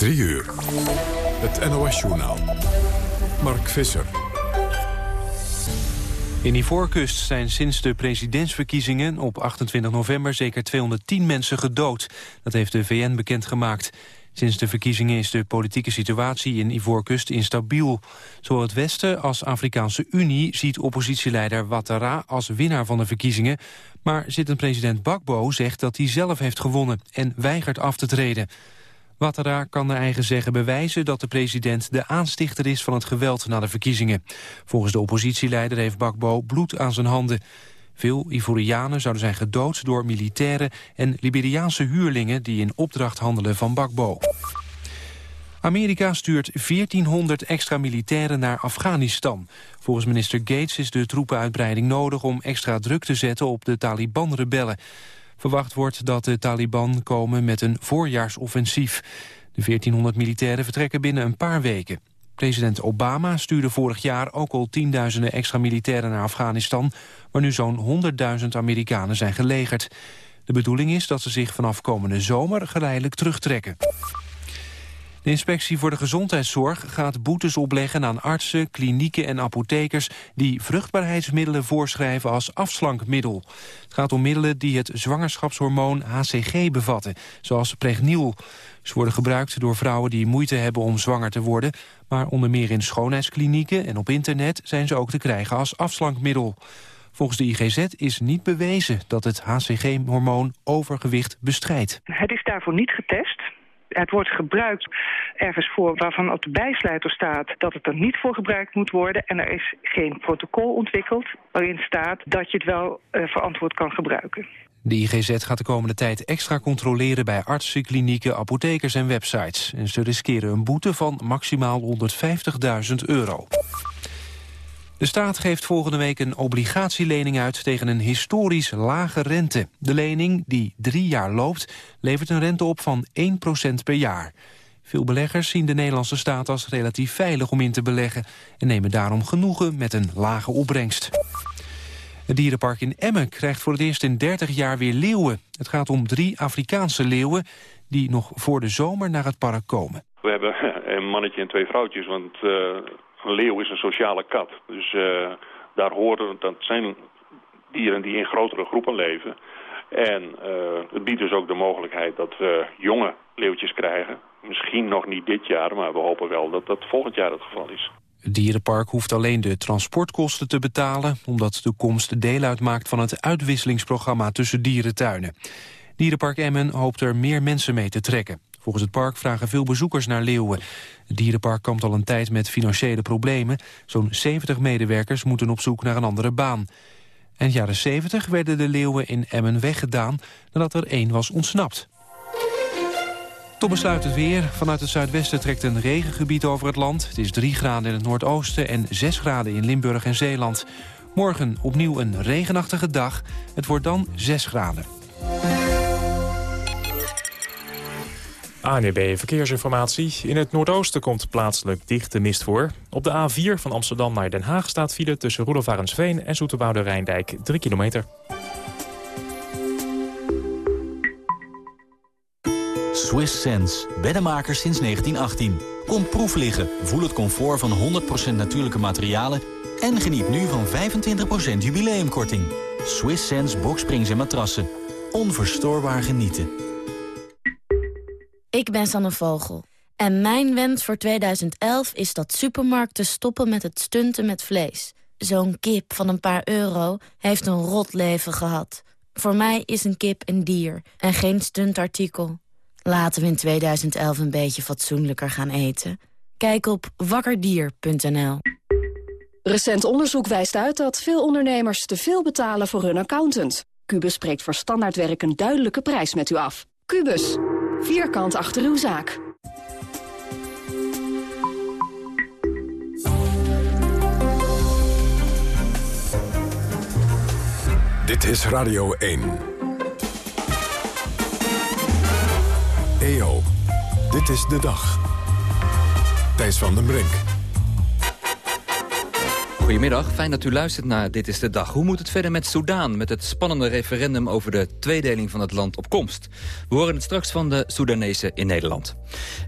3 uur. Het NOS-journaal. Mark Visser. In Ivoorkust zijn sinds de presidentsverkiezingen op 28 november zeker 210 mensen gedood. Dat heeft de VN bekendgemaakt. Sinds de verkiezingen is de politieke situatie in Ivoorkust instabiel. Zowel het Westen als Afrikaanse Unie ziet oppositieleider Ouattara als winnaar van de verkiezingen. Maar zittend president Bakbo zegt dat hij zelf heeft gewonnen en weigert af te treden. Ouattara kan naar eigen zeggen bewijzen dat de president de aanstichter is van het geweld na de verkiezingen. Volgens de oppositieleider heeft Bakbo bloed aan zijn handen. Veel Ivorianen zouden zijn gedood door militairen en Liberiaanse huurlingen die in opdracht handelen van Bakbo. Amerika stuurt 1400 extra militairen naar Afghanistan. Volgens minister Gates is de troepenuitbreiding nodig om extra druk te zetten op de Taliban-rebellen. Verwacht wordt dat de Taliban komen met een voorjaarsoffensief. De 1400 militairen vertrekken binnen een paar weken. President Obama stuurde vorig jaar ook al tienduizenden extra militairen naar Afghanistan, waar nu zo'n 100.000 Amerikanen zijn gelegerd. De bedoeling is dat ze zich vanaf komende zomer geleidelijk terugtrekken. De inspectie voor de gezondheidszorg gaat boetes opleggen aan artsen, klinieken en apothekers die vruchtbaarheidsmiddelen voorschrijven als afslankmiddel. Het gaat om middelen die het zwangerschapshormoon HCG bevatten, zoals Pregniel. Ze worden gebruikt door vrouwen die moeite hebben om zwanger te worden, maar onder meer in schoonheidsklinieken en op internet zijn ze ook te krijgen als afslankmiddel. Volgens de IGZ is niet bewezen dat het HCG-hormoon overgewicht bestrijdt. Het is daarvoor niet getest. Het wordt gebruikt ergens voor waarvan op de bijsluiter staat dat het er niet voor gebruikt moet worden. En er is geen protocol ontwikkeld waarin staat dat je het wel uh, verantwoord kan gebruiken. De IGZ gaat de komende tijd extra controleren bij artsen, klinieken, apothekers en websites. En ze riskeren een boete van maximaal 150.000 euro. De staat geeft volgende week een obligatielening uit tegen een historisch lage rente. De lening, die drie jaar loopt, levert een rente op van 1% per jaar. Veel beleggers zien de Nederlandse staat als relatief veilig om in te beleggen... en nemen daarom genoegen met een lage opbrengst. Het dierenpark in Emmen krijgt voor het eerst in 30 jaar weer leeuwen. Het gaat om drie Afrikaanse leeuwen die nog voor de zomer naar het park komen. We hebben een mannetje en twee vrouwtjes, want uh, een leeuw is een sociale kat. Dus uh, daar horen, dat zijn dieren die in grotere groepen leven. En uh, het biedt dus ook de mogelijkheid dat we jonge leeuwtjes krijgen. Misschien nog niet dit jaar, maar we hopen wel dat dat volgend jaar het geval is. Het dierenpark hoeft alleen de transportkosten te betalen... omdat de komst deel uitmaakt van het uitwisselingsprogramma tussen dierentuinen. Dierenpark Emmen hoopt er meer mensen mee te trekken. Volgens het park vragen veel bezoekers naar leeuwen. Het dierenpark kampt al een tijd met financiële problemen. Zo'n 70 medewerkers moeten op zoek naar een andere baan. Eind jaren 70 werden de leeuwen in Emmen weggedaan... nadat er één was ontsnapt. Tot besluit het weer. Vanuit het zuidwesten trekt een regengebied over het land. Het is 3 graden in het noordoosten en 6 graden in Limburg en Zeeland. Morgen opnieuw een regenachtige dag. Het wordt dan 6 graden. ANB Verkeersinformatie. In het noordoosten komt plaatselijk dichte mist voor. Op de A4 van Amsterdam naar Den Haag staat file tussen Roelofarensveen en Zoeterwoude Rijndijk 3 kilometer. Swiss Sense, beddenmakers sinds 1918. Kom proef liggen, voel het comfort van 100% natuurlijke materialen... en geniet nu van 25% jubileumkorting. Swiss Sense boksprings en matrassen. Onverstoorbaar genieten. Ik ben Sanne Vogel. En mijn wens voor 2011 is dat supermarkten stoppen met het stunten met vlees. Zo'n kip van een paar euro heeft een rot leven gehad. Voor mij is een kip een dier en geen stuntartikel. Laten we in 2011 een beetje fatsoenlijker gaan eten. Kijk op wakkerdier.nl. Recent onderzoek wijst uit dat veel ondernemers te veel betalen voor hun accountant. Cubus spreekt voor standaardwerk een duidelijke prijs met u af. Cubus, vierkant achter uw zaak. Dit is Radio 1. EO, dit is de dag. Thijs van den Brink. Goedemiddag, fijn dat u luistert naar Dit is de Dag. Hoe moet het verder met Soudaan, met het spannende referendum over de tweedeling van het land op komst? We horen het straks van de Soedanezen in Nederland.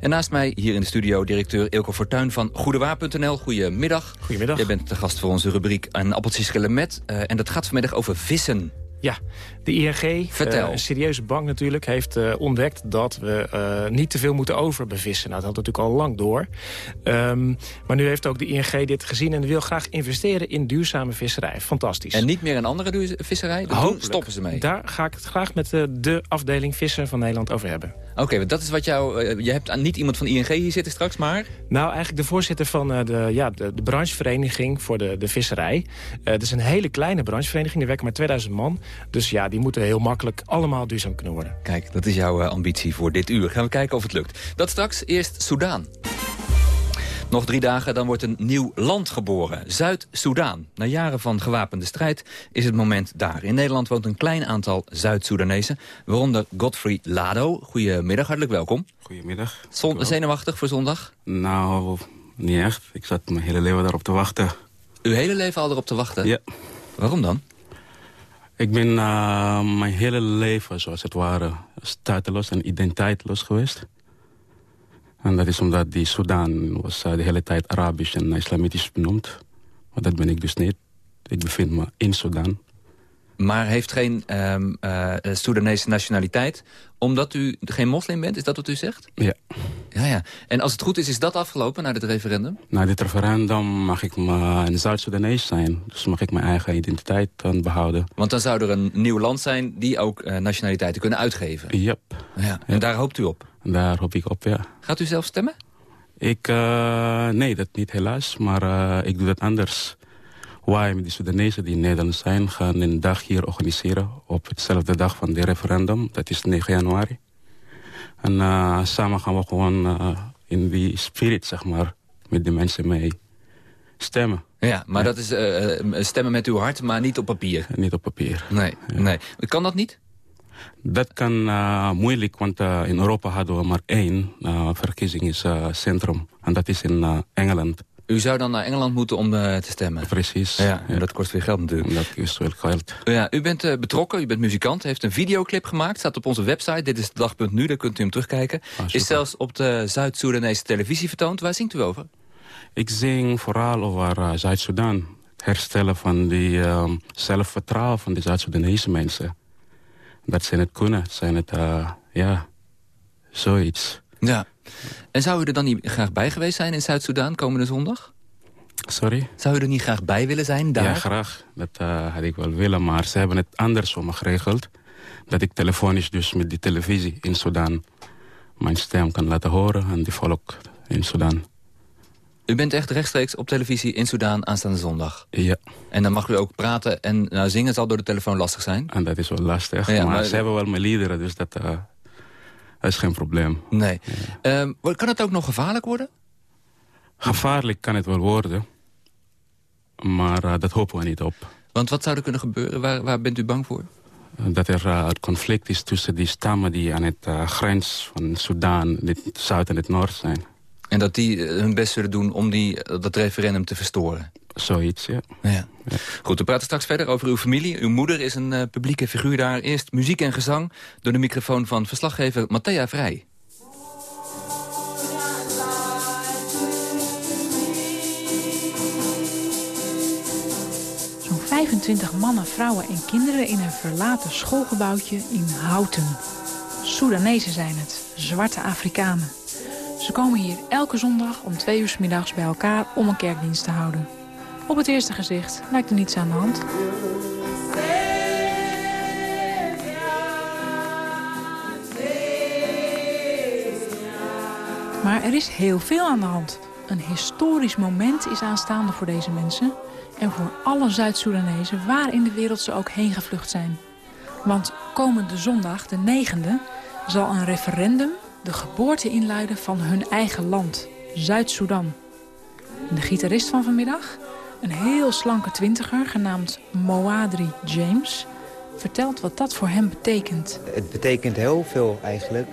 En naast mij hier in de studio directeur Ilko Fortuyn van Goedewaar.nl. Goedemiddag. Goedemiddag. Je bent de gast voor onze rubriek Een appeltje schillen met. Uh, en dat gaat vanmiddag over vissen. Ja, de ING, Vertel. Uh, een serieuze bank natuurlijk, heeft uh, ontdekt dat we uh, niet te veel moeten overbevissen. Nou, dat had natuurlijk al lang door. Um, maar nu heeft ook de ING dit gezien en wil graag investeren in duurzame visserij. Fantastisch. En niet meer een andere visserij? Daar stoppen ze mee? Daar ga ik het graag met de afdeling vissen van Nederland over hebben. Oké, okay, dat is wat jou... je hebt niet iemand van ING hier zitten straks, maar... Nou, eigenlijk de voorzitter van de, ja, de, de branchevereniging voor de, de visserij. het is een hele kleine branchevereniging, er werken maar 2000 man. Dus ja, die moeten heel makkelijk allemaal duurzaam kunnen worden. Kijk, dat is jouw ambitie voor dit uur. Gaan we kijken of het lukt. Dat straks eerst Soudaan. Nog drie dagen, dan wordt een nieuw land geboren. Zuid-Soedan. Na jaren van gewapende strijd is het moment daar. In Nederland woont een klein aantal Zuid-Soedanezen. Waaronder Godfrey Lado. Goedemiddag, hartelijk welkom. Goedemiddag. Zon zenuwachtig voor zondag? Nou, niet echt. Ik zat mijn hele leven daarop te wachten. Uw hele leven al erop te wachten? Ja. Waarom dan? Ik ben uh, mijn hele leven, zoals het ware, stateloos en identiteitloos geweest. En dat is omdat die Sudan was uh, de hele tijd Arabisch en islamitisch benoemd. Maar dat ben ik dus niet. Ik bevind me in Sudan. Maar heeft geen um, uh, Soedanese nationaliteit, omdat u geen moslim bent? Is dat wat u zegt? Ja. Ja, ja. En als het goed is, is dat afgelopen na dit referendum? Na dit referendum mag ik een Zuid-Soedanees zijn. Dus mag ik mijn eigen identiteit dan behouden. Want dan zou er een nieuw land zijn die ook uh, nationaliteiten kunnen uitgeven? Yep. Ja. En daar hoopt u op? Daar hoop ik op, ja. Gaat u zelf stemmen? Ik, uh, nee, dat niet helaas. Maar ik doe dat anders. Wij met de Soedanezen die in Nederland zijn... gaan een dag hier organiseren op hetzelfde dag van de referendum. Dat is 9 januari. En uh, samen gaan we gewoon uh, in die spirit, zeg maar, met de mensen mee stemmen. Ja, maar ja. dat is uh, stemmen met uw hart, maar niet op papier. Niet op papier. Nee, ja. nee. Kan dat niet? Dat kan moeilijk, want in Europa hadden we maar één verkiezingscentrum. en dat is in Engeland. U zou dan naar Engeland moeten om uh, te stemmen? Precies. Ja, ja, dat kost weer geld natuurlijk. Dat kost wel geld. Ja, u bent uh, betrokken, u bent muzikant, heeft een videoclip gemaakt. Staat op onze website, dit is de dag.nu, daar kunt u hem terugkijken. Ah, is zelfs op de Zuid-Soedanese televisie vertoond. Waar zingt u over? Ik zing vooral over uh, Zuid-Soedan. Het herstellen van die um, zelfvertrouwen van de Zuid-Soedanese mensen. Dat ze het kunnen, zijn het, ja, zoiets. Ja. En zou u er dan niet graag bij geweest zijn in Zuid-Soedan komende zondag? Sorry? Zou u er niet graag bij willen zijn daar? Ja, graag. Dat uh, had ik wel willen, maar ze hebben het anders voor me geregeld. Dat ik telefonisch dus met die televisie in Sudan mijn stem kan laten horen aan die volk in Sudan. U bent echt rechtstreeks op televisie in Soedan aanstaande zondag? Ja. En dan mag u ook praten en nou, zingen zal door de telefoon lastig zijn? En dat is wel lastig, ja, maar, maar, ze hebben wel mijn liederen, dus dat... Uh, dat is geen probleem. Nee. Ja. Um, kan het ook nog gevaarlijk worden? Gevaarlijk kan het wel worden. Maar uh, dat hopen we niet op. Want wat zou er kunnen gebeuren? Waar, waar bent u bang voor? Dat er uh, conflict is tussen die stammen die aan het uh, grens van Soedan, het zuid en het noord zijn. En dat die hun best zullen doen om die, dat referendum te verstoren? Zoiets, ja. ja. Goed, we praten straks verder over uw familie. Uw moeder is een uh, publieke figuur daar. Eerst muziek en gezang door de microfoon van verslaggever Matthea Vrij. Zo'n 25 mannen, vrouwen en kinderen in een verlaten schoolgebouwtje in Houten. Soedanezen zijn het, zwarte Afrikanen. Ze komen hier elke zondag om twee uur s middags bij elkaar om een kerkdienst te houden. Op het eerste gezicht lijkt er niets aan de hand. Maar er is heel veel aan de hand. Een historisch moment is aanstaande voor deze mensen... en voor alle Zuid-Soedanezen waar in de wereld ze ook heen gevlucht zijn. Want komende zondag, de negende, zal een referendum de geboorte inluiden van hun eigen land, Zuid-Soedan. De gitarist van vanmiddag, een heel slanke twintiger genaamd Moadri James... vertelt wat dat voor hem betekent. Het betekent heel veel eigenlijk,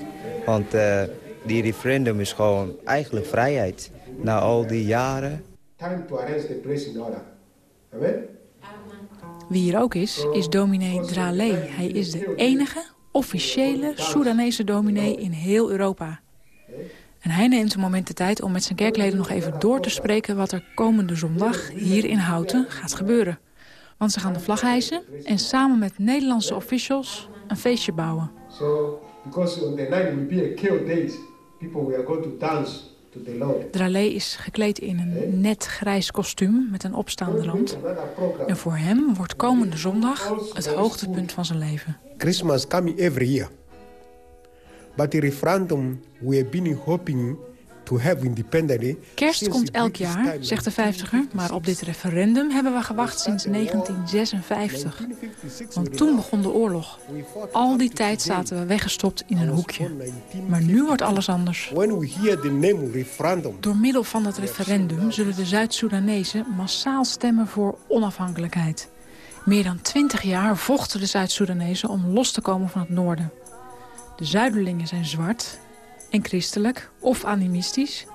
want uh, die referendum is gewoon eigenlijk vrijheid. Na al die jaren... Time to arrest the place in order. Wie hier ook is, is dominee Dralé. Hij is de enige officiële Soedanese dominee in heel Europa. En hij neemt een moment de tijd om met zijn kerkleden nog even door te spreken... wat er komende zondag hier in Houten gaat gebeuren. Want ze gaan de vlag hijsen en samen met Nederlandse officials een feestje bouwen. So, because on the night will be a kill date, people we are going to dance to the Lord. Dralé is gekleed in een net grijs kostuum met een opstaande rand. En voor hem wordt komende zondag het hoogtepunt van zijn leven. Christmas coming every year. But the referendum been hoping to have independently. Kerst komt elk jaar, zegt de vijftiger, maar op dit referendum hebben we gewacht sinds 1956. Want toen begon de oorlog. Al die tijd zaten we weggestopt in een hoekje. Maar nu wordt alles anders. Door middel van het referendum zullen de Zuid-Soedanezen massaal stemmen voor onafhankelijkheid. Meer dan twintig jaar vochten de Zuid-Soedanezen om los te komen van het noorden. De Zuiderlingen zijn zwart en christelijk of animistisch...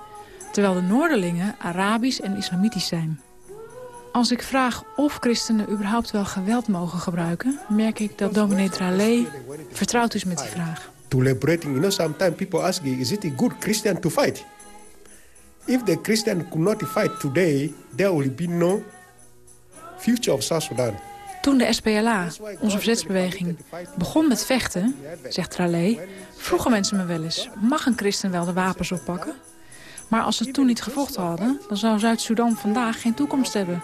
terwijl de Noorderlingen Arabisch en islamitisch zijn. Als ik vraag of christenen überhaupt wel geweld mogen gebruiken... merk ik dat dominee Tralé vertrouwd is met die vraag. to liberating, you know, sometimes people ask is it a good Christian to fight? If the Christian could not fight today, there will be no future of South Sudan. Toen de SPLA, onze verzetsbeweging, begon met vechten, zegt Tralé... vroegen mensen me wel eens, mag een christen wel de wapens oppakken? Maar als ze toen niet gevochten hadden, dan zou Zuid-Soedan vandaag geen toekomst hebben.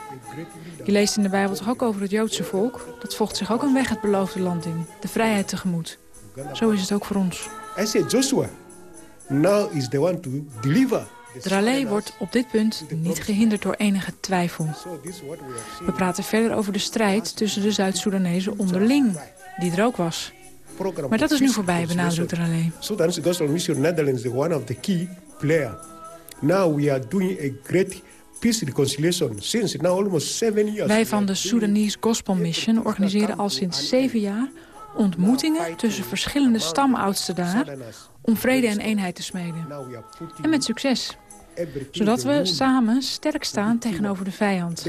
Je leest in de Bijbel toch ook over het Joodse volk? Dat vocht zich ook een weg het beloofde land in, de vrijheid tegemoet. Zo is het ook voor ons. I said, Joshua, now is the one to deliver. Dralé wordt op dit punt niet gehinderd door enige twijfel. We praten verder over de strijd tussen de Zuid-Soedanezen onderling, die er ook was. Maar dat is nu voorbij, benadrukt Dralé. Sudanese Gospel Netherlands is one of the key player. Now we are doing a great peace reconciliation since now almost seven years. Wij van de Sudanese Gospel Mission organiseren al sinds zeven jaar ontmoetingen tussen verschillende stamoudsten daar om vrede en eenheid te smeden. En met succes. Zodat we samen sterk staan tegenover de vijand.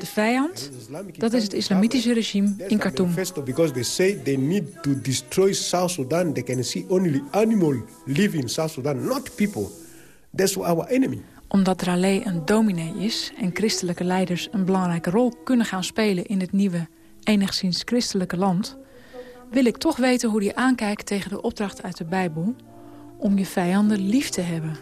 De vijand, dat is het islamitische regime in Khartoum. Omdat Dralé een dominee is en christelijke leiders een belangrijke rol kunnen gaan spelen in het nieuwe, enigszins christelijke land, wil ik toch weten hoe hij aankijkt tegen de opdracht uit de Bijbel om je vijanden lief te hebben.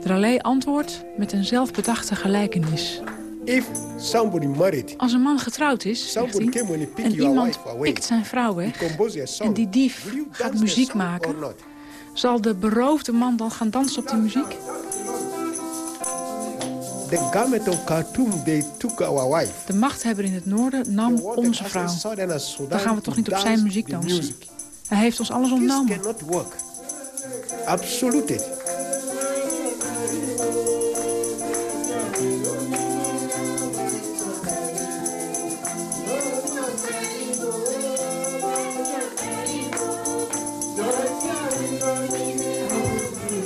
Dralé antwoordt met een zelfbedachte gelijkenis. If somebody married, Als een man getrouwd is, hij, en iemand pikt zijn vrouw weg... en die dief gaat muziek maken... zal de beroofde man dan gaan dansen op die muziek? The government of Khartoum, they took our wife. De machthebber in het noorden nam onze vrouw. Dan gaan we toch niet op zijn muziek dansen? Hij heeft ons alles ontnomen. Cannot work. Absolutely.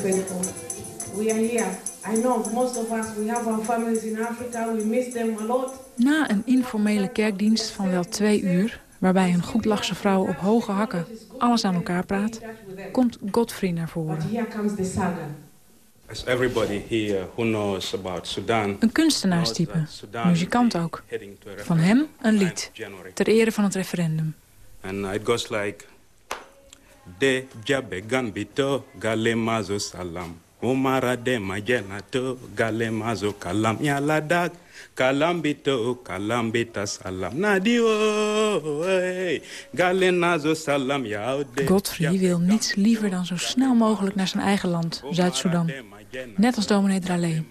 faithful. We are here. I know most of us, we have our families in Africa. We miss them a lot. Na een informele kerkdienst van wel twee uur... waarbij een goedlachse vrouw op hoge hakken alles aan elkaar praat... komt Godfrey naar voren. Een kunstenaarstype, muzikant ook. Van hem een lied, ter ere van het referendum. and it goes like De jabe gambito galemazo salam. Umara de majenato galemazo kalam ya ladak kalambito kalambita salam nadio hey, galenazo salam. Godfrey wil niets liever dan zo snel mogelijk naar zijn eigen land, Zuid-Soedan. Net als dominee Dralé.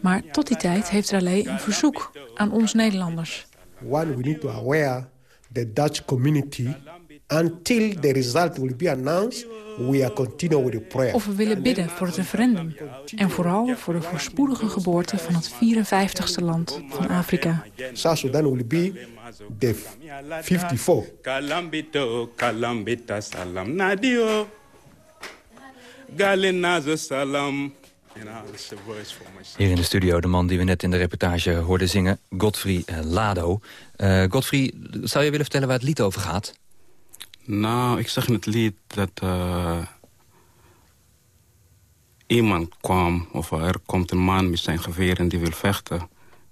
Maar tot die tijd heeft Dralé een verzoek aan ons Nederlanders. One, we need to aware the Dutch community until the result will be announced. We are continue with the prayer. Of we willen bidden voor het referendum. En vooral voor de voorspoedige geboorte van het 54ste land van Afrika. South Sudan will be the 54. Kalambito kalambita salam nadio salam Hier in de studio de man die we net in de reportage hoorden zingen, Godfrey uh, Lado. Uh, Godfrey, zou je willen vertellen waar het lied over gaat? Nou, ik zeg in het lied dat uh, iemand kwam, of er komt een man met zijn geweer en die wil vechten.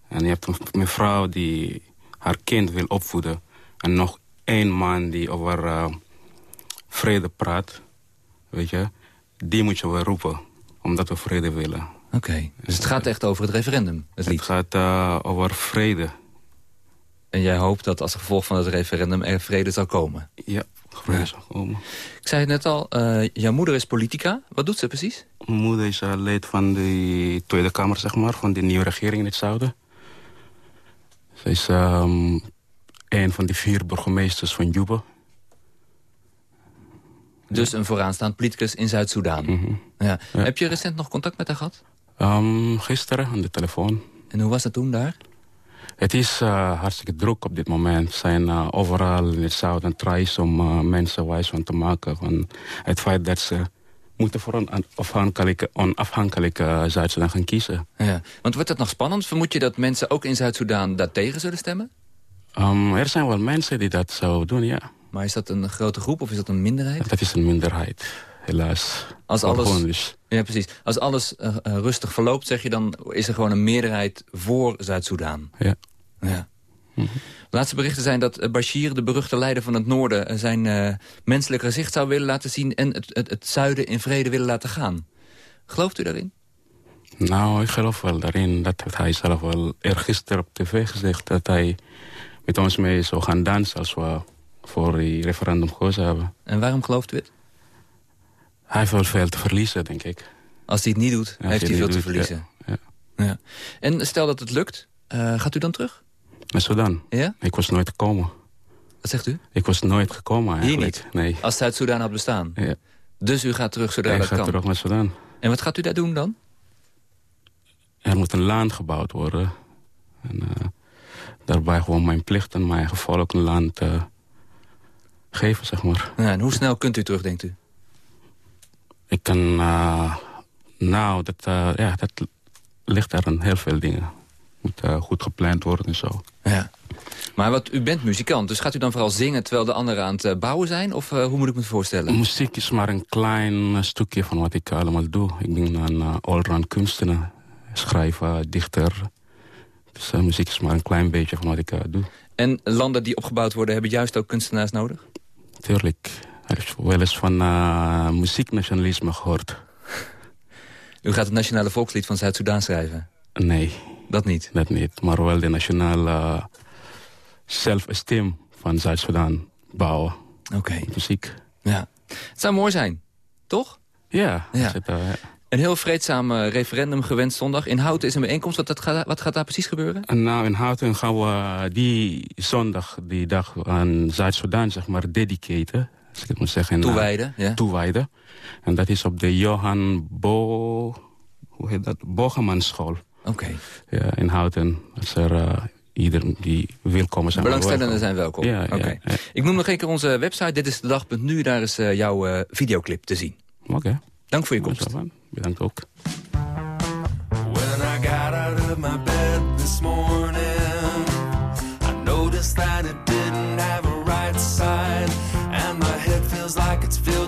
En je hebt een mevrouw die haar kind wil opvoeden. En nog één man die over uh, vrede praat. Weet je, die moet je wel roepen, omdat we vrede willen. Oké, okay. dus het gaat echt over het referendum, het lied? Het gaat uh, over vrede. En jij hoopt dat als gevolg van het referendum er vrede zal komen? Ja, Ik zei het net al, uh, jouw moeder is politica. Wat doet ze precies? Mijn moeder is uh, lid van de Tweede Kamer, zeg maar, van de nieuwe regering in het zuiden. Ze is um, een van de vier burgemeesters van Juba. Dus een vooraanstaand politicus in Zuid-Soedan. Mm -hmm. ja. ja. Heb je recent nog contact met haar gehad? Um, gisteren aan de telefoon. En hoe was het toen daar? Het is uh, hartstikke druk op dit moment. Zijn uh, overal in het zuiden tries om uh, mensen wijs van te maken. Van het feit dat ze moeten voor een onafhankelijke, onafhankelijke Zuid-Soedan gaan kiezen. Ja. Want wordt dat nog spannend? Vermoed je dat mensen ook in Zuid-Soedan daar tegen zullen stemmen? Um, er zijn wel mensen die dat zo doen, ja. Maar is dat een grote groep of is dat een minderheid? Dat is een minderheid, helaas. Als alles, ja, precies. Als alles uh, rustig verloopt, zeg je dan... is er gewoon een meerderheid voor Zuid-Soedan. Ja. ja. Mm -hmm. Laatste berichten zijn dat Bashir, de beruchte leider van het noorden... zijn uh, menselijk gezicht zou willen laten zien... en het, het, het zuiden in vrede willen laten gaan. Gelooft u daarin? Nou, ik geloof wel daarin. Dat heeft hij zelf wel eergisteren op tv gezegd... dat hij met ons mee zou gaan dansen als we voor die referendum gekozen hebben. En waarom gelooft u het? Hij heeft wel veel te verliezen, denk ik. Als hij het niet doet, ja, heeft hij veel doet, te verliezen. Ja, ja. En stel dat het lukt, uh, gaat u dan terug? Naar Sudan? Ja? Ik was nooit gekomen. Wat zegt u? Ik was nooit gekomen eigenlijk. Hier niet? Nee. Als Zuid-Soedan had bestaan? Ja. Dus u gaat terug zodra ik dat ga kan? terug naar Sudan. En wat gaat u daar doen dan? Er moet een land gebouwd worden. En, uh, daarbij gewoon mijn plicht en mijn eigen volk een land uh, geven, zeg maar. Ja, en hoe snel kunt u terug, denkt u? Ik kan... Uh, nou, dat, uh, ja, dat ligt er aan heel veel dingen. Moet uh, goed gepland worden en zo. Ja. Maar wat, u bent muzikant, dus gaat u dan vooral zingen... terwijl de anderen aan het bouwen zijn? Of hoe moet ik me het voorstellen? Muziek is maar een klein stukje van wat ik allemaal doe. Ik ben een allround kunstenaar. Schrijver, dichter. Dus muziek is maar een klein beetje van wat ik doe. En landen die opgebouwd worden... hebben juist ook kunstenaars nodig? Tuurlijk. Er is wel eens van muzieknationalisme gehoord. U gaat het nationale volkslied van Zuid-Soedan schrijven? Nee. Dat niet? Dat niet, maar wel de nationale self-esteem van Zuid-Soedan bouwen. Oké. Okay. Muziek. Ja. Het zou mooi zijn, toch? Ja. ja. Het, uh, ja. Een heel vreedzaam uh, referendum gewenst zondag. In Houten is een bijeenkomst. Wat, dat gaat, wat gaat daar precies gebeuren? En nou, in Houten gaan we die zondag, die dag aan Zuid-Soedan, zeg maar, dedicaten. Als ik het moet zeggen. Toewijden, uh, ja. Toewijden. En dat is op de Johan Bo... Hoe heet dat? Bogemansschool. Oké. Okay. Ja, in Houten. Als er uh, ieder die wil komen zijn Belangstellenden zijn welkom. Ja, okay. ja, ja, Ik noem nog een keer onze website. Dit is de dag.nu. Daar is uh, jouw uh, videoclip te zien. Oké. Okay. Dank voor je komst. Bedankt ook. When I got out of my bed this morning I noticed that it It's filled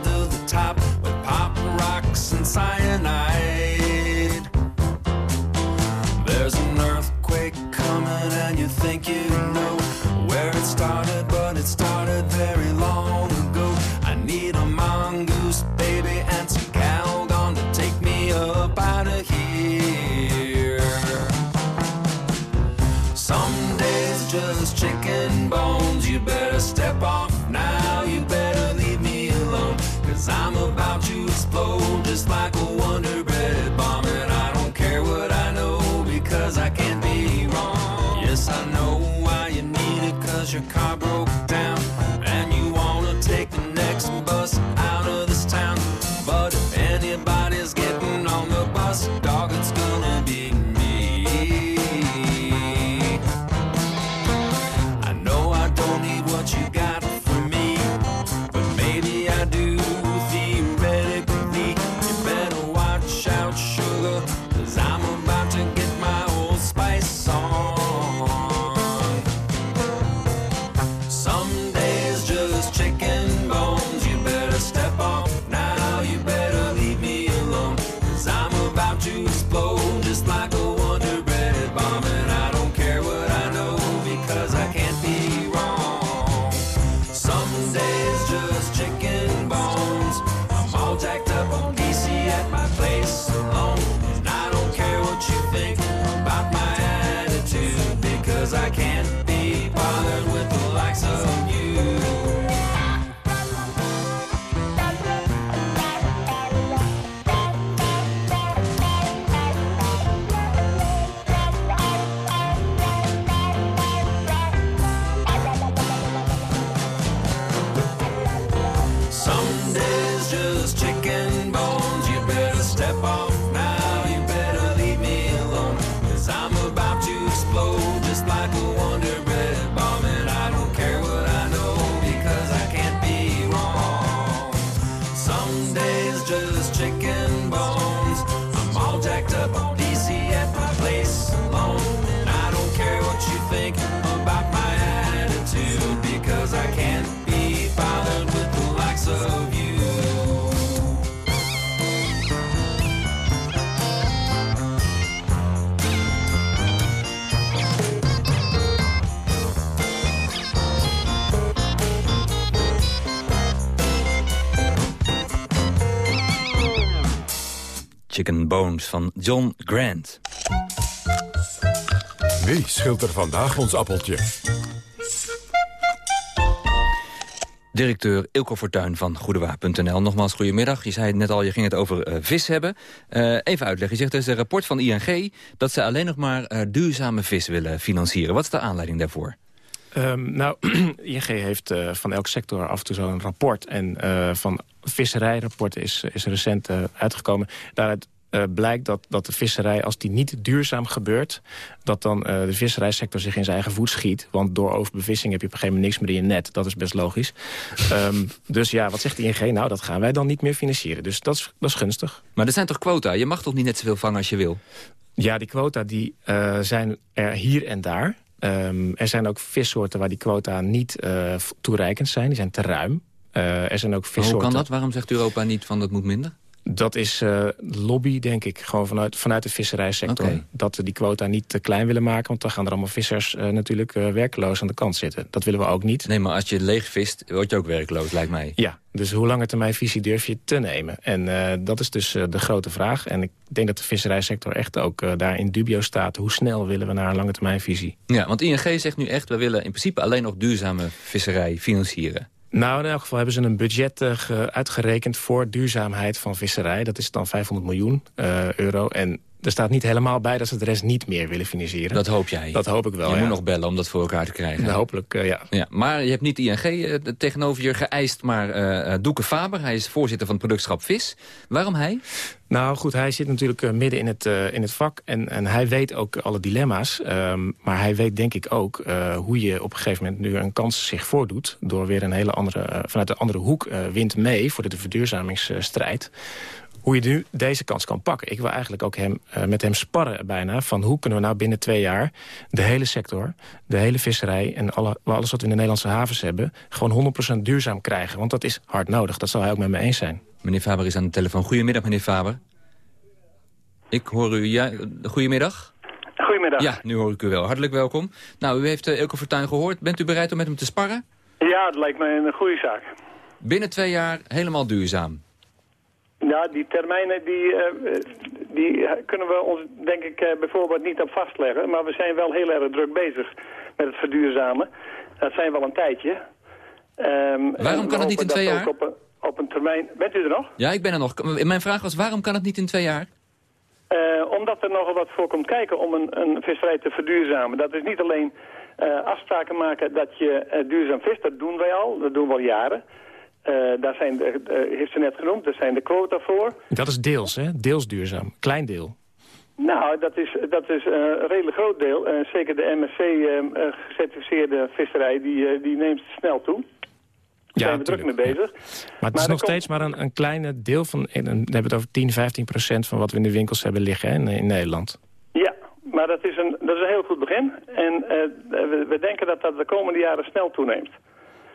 Chicken Bones van John Grant. Wie schilt er vandaag ons appeltje? Directeur Ilko Fortuyn van Goedewaar.nl. Nogmaals, goedemiddag. Je zei het net al, je ging het over eh, vis hebben. Eh, even uitleggen. Je zegt, er is een rapport van ING... dat ze alleen nog maar eh, duurzame vis willen financieren. Wat is de aanleiding daarvoor? Ehm, nou, ING heeft eh, van elk sector af en toe zo'n rapport. En eh, van visserijrapport is, is recent eh, uitgekomen. Daaruit eh, blijkt dat, dat de visserij, als die niet duurzaam gebeurt... dat dan eh, de visserijsector zich in zijn eigen voet schiet. Want door overbevissing heb je op een gegeven moment niks meer in je net. Dat is best logisch. Ehm, dus ja, wat zegt de ING? Nou, dat gaan wij dan niet meer financieren. Dus dat is, dat is gunstig. Maar er zijn toch quota? Je mag toch niet net zoveel vangen als je wil? Ja, die quota die, eh, zijn er hier en daar. Ehm, er zijn ook vissoorten waar die quota niet toereikend zijn. Die zijn te ruim. Er zijn ook Maar vissoorten... hoe kan dat? Waarom zegt Europa niet van dat moet minder? Dat is eh, lobby, denk ik, gewoon vanuit, vanuit de visserijsector. Dat we die quota niet te klein willen maken. Want dan gaan er allemaal vissers eh, natuurlijk eh, werkeloos aan de kant zitten. Dat willen we ook niet. Nee, maar als je leeg vist, word je ook werkloos, lijkt mij. Ja, dus hoe lange termijn visie durf je te nemen? En dat is dus de grote vraag. En ik denk dat de visserijsector echt ook daar in dubio staat. Hoe snel willen we naar een lange termijn visie? Ja, want ING zegt nu echt, we willen in principe alleen nog duurzame visserij financieren. Nou, in elk geval hebben ze een budget ge- uitgerekend voor duurzaamheid van visserij. Dat is dan 500 miljoen eh, euro. En er staat niet helemaal bij dat ze de rest niet meer willen financieren. Dat hoop jij. Dat hoop ik wel, Je ja. moet nog bellen om dat voor elkaar te krijgen. Nou, hopelijk, eh, ja. Ja, maar je hebt niet ING eh, tegenover je geëist, maar eh, Doeke Faber. Hij is voorzitter van het productschap Vis. Waarom hij? Nou goed, hij zit natuurlijk midden in het, in het vak en, en hij weet ook alle dilemma's. Ehm, maar hij weet denk ik ook hoe je op een gegeven moment nu een kans zich voordoet... door weer een hele andere, vanuit een andere hoek wint mee voor de verduurzamingsstrijd. Hoe je nu deze kans kan pakken. Ik wil eigenlijk ook hem, eh, met hem sparren bijna... van hoe kunnen we nou binnen twee jaar de hele sector... de hele visserij en alle, alles wat we in de Nederlandse havens hebben... gewoon 100% duurzaam krijgen. Want dat is hard nodig. Dat zal hij ook met me eens zijn. Meneer Faber is aan de telefoon. Goedemiddag, meneer Faber. Ik hoor u. Ja, goedemiddag. Goedemiddag. Ja, nu hoor ik u wel. Hartelijk welkom. Nou, u heeft uh, Elke Fortuyn gehoord. Bent u bereid om met hem te sparren? Ja, het lijkt me een goede zaak. Binnen twee jaar helemaal duurzaam. Ja, die termijnen die, uh, die kunnen we ons denk ik uh, bijvoorbeeld niet op vastleggen. Maar we zijn wel heel erg druk bezig met het verduurzamen. Dat zijn wel een tijdje. Um, waarom kan het niet in twee jaar? Op een, op een termijn... Bent u er nog? Ja, ik ben er nog. Mijn vraag was, waarom kan het niet in twee jaar? Uh, omdat er nogal wat voor komt kijken om een, een visserij te verduurzamen. Dat is niet alleen uh, afspraken maken dat je uh, duurzaam vist, dat doen wij al, dat doen we al jaren. Daar zijn de, heeft ze net genoemd, daar zijn de quota voor. Dat is deels, hè? Deels duurzaam. Klein deel. Nou, dat is, dat is een redelijk groot deel. zeker de MSC-gecertificeerde visserij, die, die neemt snel toe. Daar ja, zijn we druk mee bezig. Ja. Maar het is nog steeds maar een, een kleine deel van... En dan hebben we het over 10, 15 procent van wat we in de winkels hebben liggen hè, in, in, Nederland. Ja, maar dat is een, dat is een heel goed begin. En uh, we, we, denken dat dat de komende jaren snel toeneemt.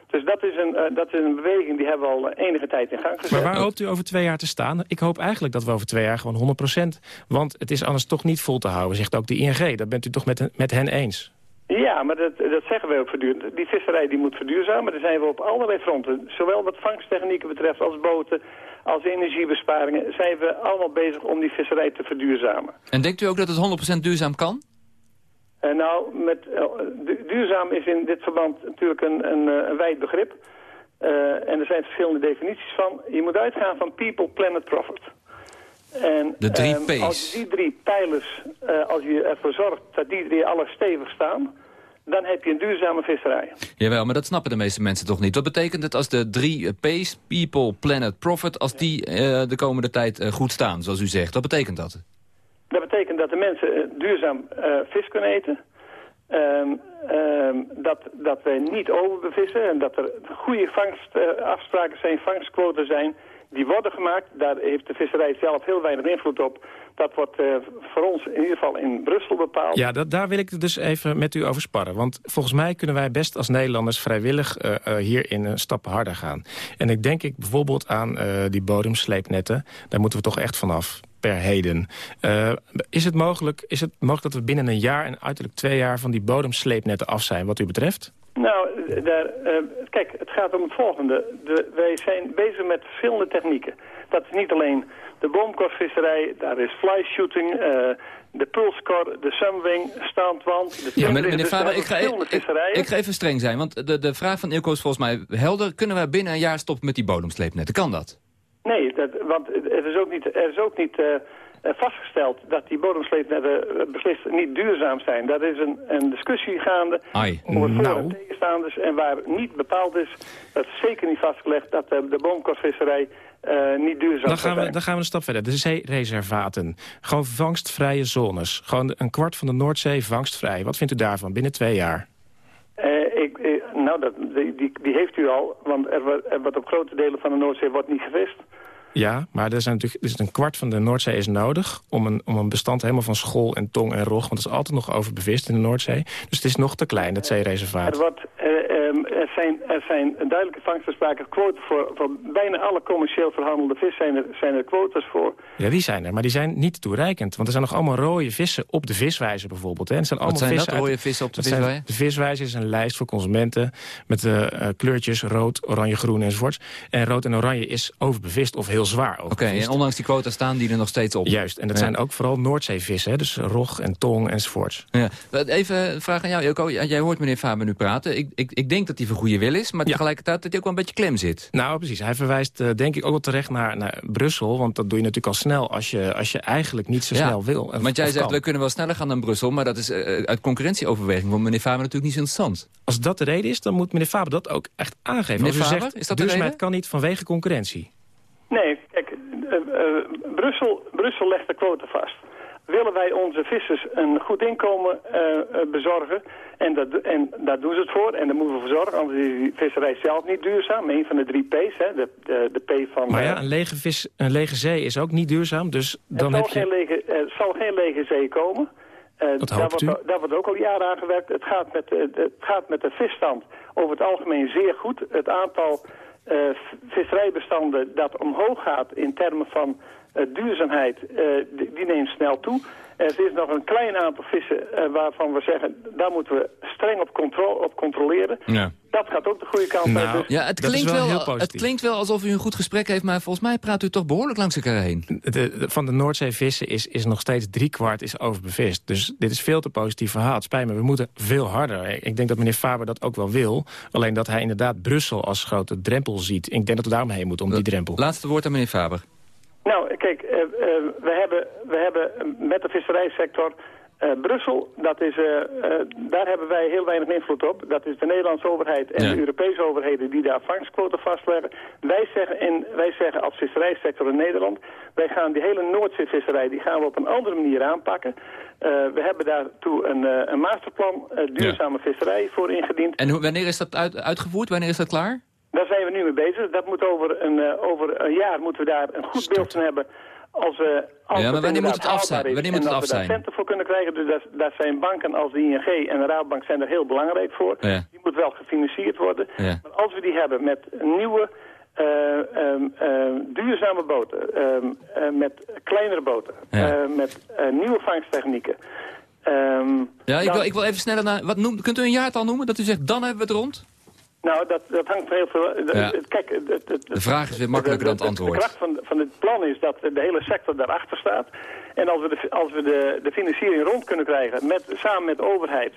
Dus dat is, een, uh, dat is een beweging die hebben we al enige tijd in gang gezet. Maar waar hoopt u over twee jaar te staan? Ik hoop eigenlijk dat we over twee jaar gewoon 100 procent... want het is anders toch niet vol te houden, zegt ook de ING. Dat bent u toch met, met hen eens? Ja, maar dat, dat zeggen wij ook voortdurend. Die visserij die moet verduurzamen. Daar zijn we op allerlei fronten. Zowel wat vangsttechnieken betreft als boten, als energiebesparingen... zijn we allemaal bezig om die visserij te verduurzamen. En denkt u ook dat het 100% duurzaam kan? Uh, nou, met, du duurzaam is in dit verband natuurlijk een, een, een wijd begrip. En er zijn verschillende definities van. Je moet uitgaan van people, planet, profit. En, de drie P's. Als die drie pijlers, als je ervoor zorgt dat die drie alle stevig staan... dan heb je een duurzame visserij. Jawel, maar dat snappen de meeste mensen toch niet. Wat betekent het als de drie P's, People, Planet, Profit... als die eh, de komende tijd eh, goed staan, zoals u zegt? Wat betekent dat? Betekent dat de mensen eh, duurzaam eh, vis kunnen eten. Ehm, ehm, dat, dat wij niet overbevissen en dat er goede vangstafspraken zijn, vangstquoten zijn... die worden gemaakt. Daar heeft de visserij zelf heel weinig invloed op. Dat wordt eh, voor ons in ieder geval in Brussel bepaald. Ja, dat, daar wil ik dus even met u over sparren. Want volgens mij kunnen wij best als Nederlanders vrijwillig uh, uh, hierin een stap harder gaan. En ik denk ik bijvoorbeeld aan die bodemsleepnetten. Daar moeten we toch echt vanaf per heden. is, het mogelijk, is het mogelijk dat we binnen een jaar en uiterlijk twee jaar... van die bodemsleepnetten af zijn wat u betreft? Nou, daar, kijk, het gaat om het volgende. De, wij zijn bezig met verschillende technieken. Dat is niet alleen de boomkorstvisserij, daar is fly shooting, uh, de pulskor, de sunwing, standwand. De ja, meneer dus Faber, ik ga, ik, ik, ga even streng zijn, want de, de vraag van Ilko is volgens mij helder. Kunnen wij binnen een jaar stoppen met die bodemsleepnetten? Kan dat? Nee, dat, want er is ook niet, er is ook niet uh, vastgesteld dat die bodemsleepnetten beslist niet duurzaam zijn. Dat is een, een discussie gaande Ai. over voor- nou. en. En waar niet bepaald is, dat is zeker niet vastgelegd, dat de, de uh, niet duurzaam dan gaan, we, dan gaan we een stap verder. De zeereservaten. Gewoon vangstvrije zones. Gewoon een kwart van de Noordzee vangstvrij. Wat vindt u daarvan binnen twee jaar? Uh, ik, uh, nou, dat, die, die, die, heeft u al. Want er, er wordt op grote delen van de Noordzee wordt niet gevist. Ja, maar er, zijn natuurlijk, een kwart van de Noordzee is nodig... Om een, om een bestand helemaal van school en tong en rog... want het is altijd nog overbevist in de Noordzee. Dus het is nog te klein, dat zeereservaat. Er, uh, um, er, zijn, er zijn duidelijke vangstafspraken. Quoten voor, voor bijna alle commercieel verhandelde vis zijn er, zijn er quotas voor. Ja, die zijn er, maar die zijn niet toereikend. Want er zijn nog allemaal rode vissen op de viswijze bijvoorbeeld. Hè. En zijn Wat allemaal zijn vissen dat, uit, rode vissen op de zijn- viswijze? De viswijze is een lijst voor consumenten... met uh, kleurtjes rood, oranje, groen enzovoorts. En rood en oranje is overbevist of heel zwaar Oké, en ondanks die quota staan die er nog steeds op. Juist, en dat Ja. zijn ook vooral Noordzeevissen. hè, Dus rog en tong enzovoorts. Ja. Even een vraag aan jou, Ilko. Ja, Jij hoort meneer Faber nu praten. Ik, ik, ik denk dat hij voor goede wil is, maar tegelijkertijd dat hij ook wel een beetje klem zit. Nou, precies. Hij verwijst eh, denk ik ook wel terecht naar, naar Brussel. Want dat doe je natuurlijk al snel als je, als je eigenlijk niet zo Ja, snel wil. Of- Want jij zegt, we kunnen wel sneller gaan dan Brussel... maar dat is eh, uit concurrentieoverweging voor meneer Faber natuurlijk niet zo interessant. Als dat de reden is, dan moet meneer Faber dat ook echt aangeven. Meneer als u Faber, zegt, is dat de duurzaamheid reden? kan niet vanwege concurrentie. Nee, kijk, eh, eh, Brussel, Brussel legt de quota vast. Willen wij onze vissers een goed inkomen eh, eh, bezorgen, en, dat, en daar doen ze het voor, en daar moeten we voor zorgen, anders is die visserij zelf niet duurzaam. Een van de drie P's, hè, de, de, de P van... Maar eh, ja, een lege, vis, een lege zee is ook niet duurzaam. Dus dan er, heb zal je... geen lege, er zal geen lege zee komen. Eh, Dat daar, wordt, daar wordt ook al jaren aan gewerkt. Het gaat, met, de- het gaat met de visstand over het algemeen zeer goed. Het aantal eh, visserijbestanden dat omhoog gaat in termen van eh, duurzaamheid, eh, die neemt snel toe. Er is nog een klein aantal vissen eh, waarvan we zeggen, daar moeten we streng op, contro op controleren. Ja. Dat gaat ook de goede kant Nou, uit. Dus Ja, het klinkt, wel het klinkt wel alsof u een goed gesprek heeft... maar volgens mij praat u toch behoorlijk langs elkaar heen. De, de- van de Noordzeevissen is, is nog steeds driekwart is overbevist. Dus dit is veel te positief verhaal. Het spijt me, we moeten veel harder. Ik denk dat meneer Faber dat ook wel wil. Alleen dat hij inderdaad Brussel als grote drempel ziet. Ik denk dat we daarom heen moeten, om die drempel. Laatste woord aan meneer Faber. Nou, kijk, eh, eh, we, hebben, we hebben met de visserijsector eh, Brussel, dat is, eh, eh, daar hebben wij heel weinig invloed op. Dat is de Nederlandse overheid en Ja. de Europese overheden die daar vangstquoten vastleggen. Wij zeggen, in, wij zeggen als visserijsector in Nederland, wij gaan die hele Noordzeevisserij die gaan we op een andere manier aanpakken. Eh, we hebben daartoe een, eh, een masterplan eh, duurzame visserij voor ingediend. En wanneer is dat uit, uitgevoerd? Wanneer is dat klaar? Daar zijn we nu mee bezig. Dat moet over een, eh, over een jaar moeten we daar een goed beeld van hebben. Als, we als Ja, maar wanneer moet het af zijn? Wanneer moet het af we daar zijn? centen voor kunnen krijgen. Dus daar, daar zijn banken als de ING en de Raadbank zijn er heel belangrijk voor. Ja. Die moet wel gefinancierd worden. Ja. Maar als we die hebben met nieuwe eh, ehm, ehm, duurzame boten, ehm, eh, met kleinere boten, Ja. eh, met eh, nieuwe vangsttechnieken. ehm, Ja, ik dan- wil, ik wil even sneller naar... Wat noem, kunt u een jaartal noemen dat u zegt, dan hebben we het rond? Nou, dat, dat hangt van heel veel... Ja. Kijk, het, het, het- De vraag is weer makkelijker dan het de- de- antwoord. De kracht van, van dit plan is dat de hele sector daarachter staat. En als we de, als we de, de financiering rond kunnen krijgen, met, samen met de overheid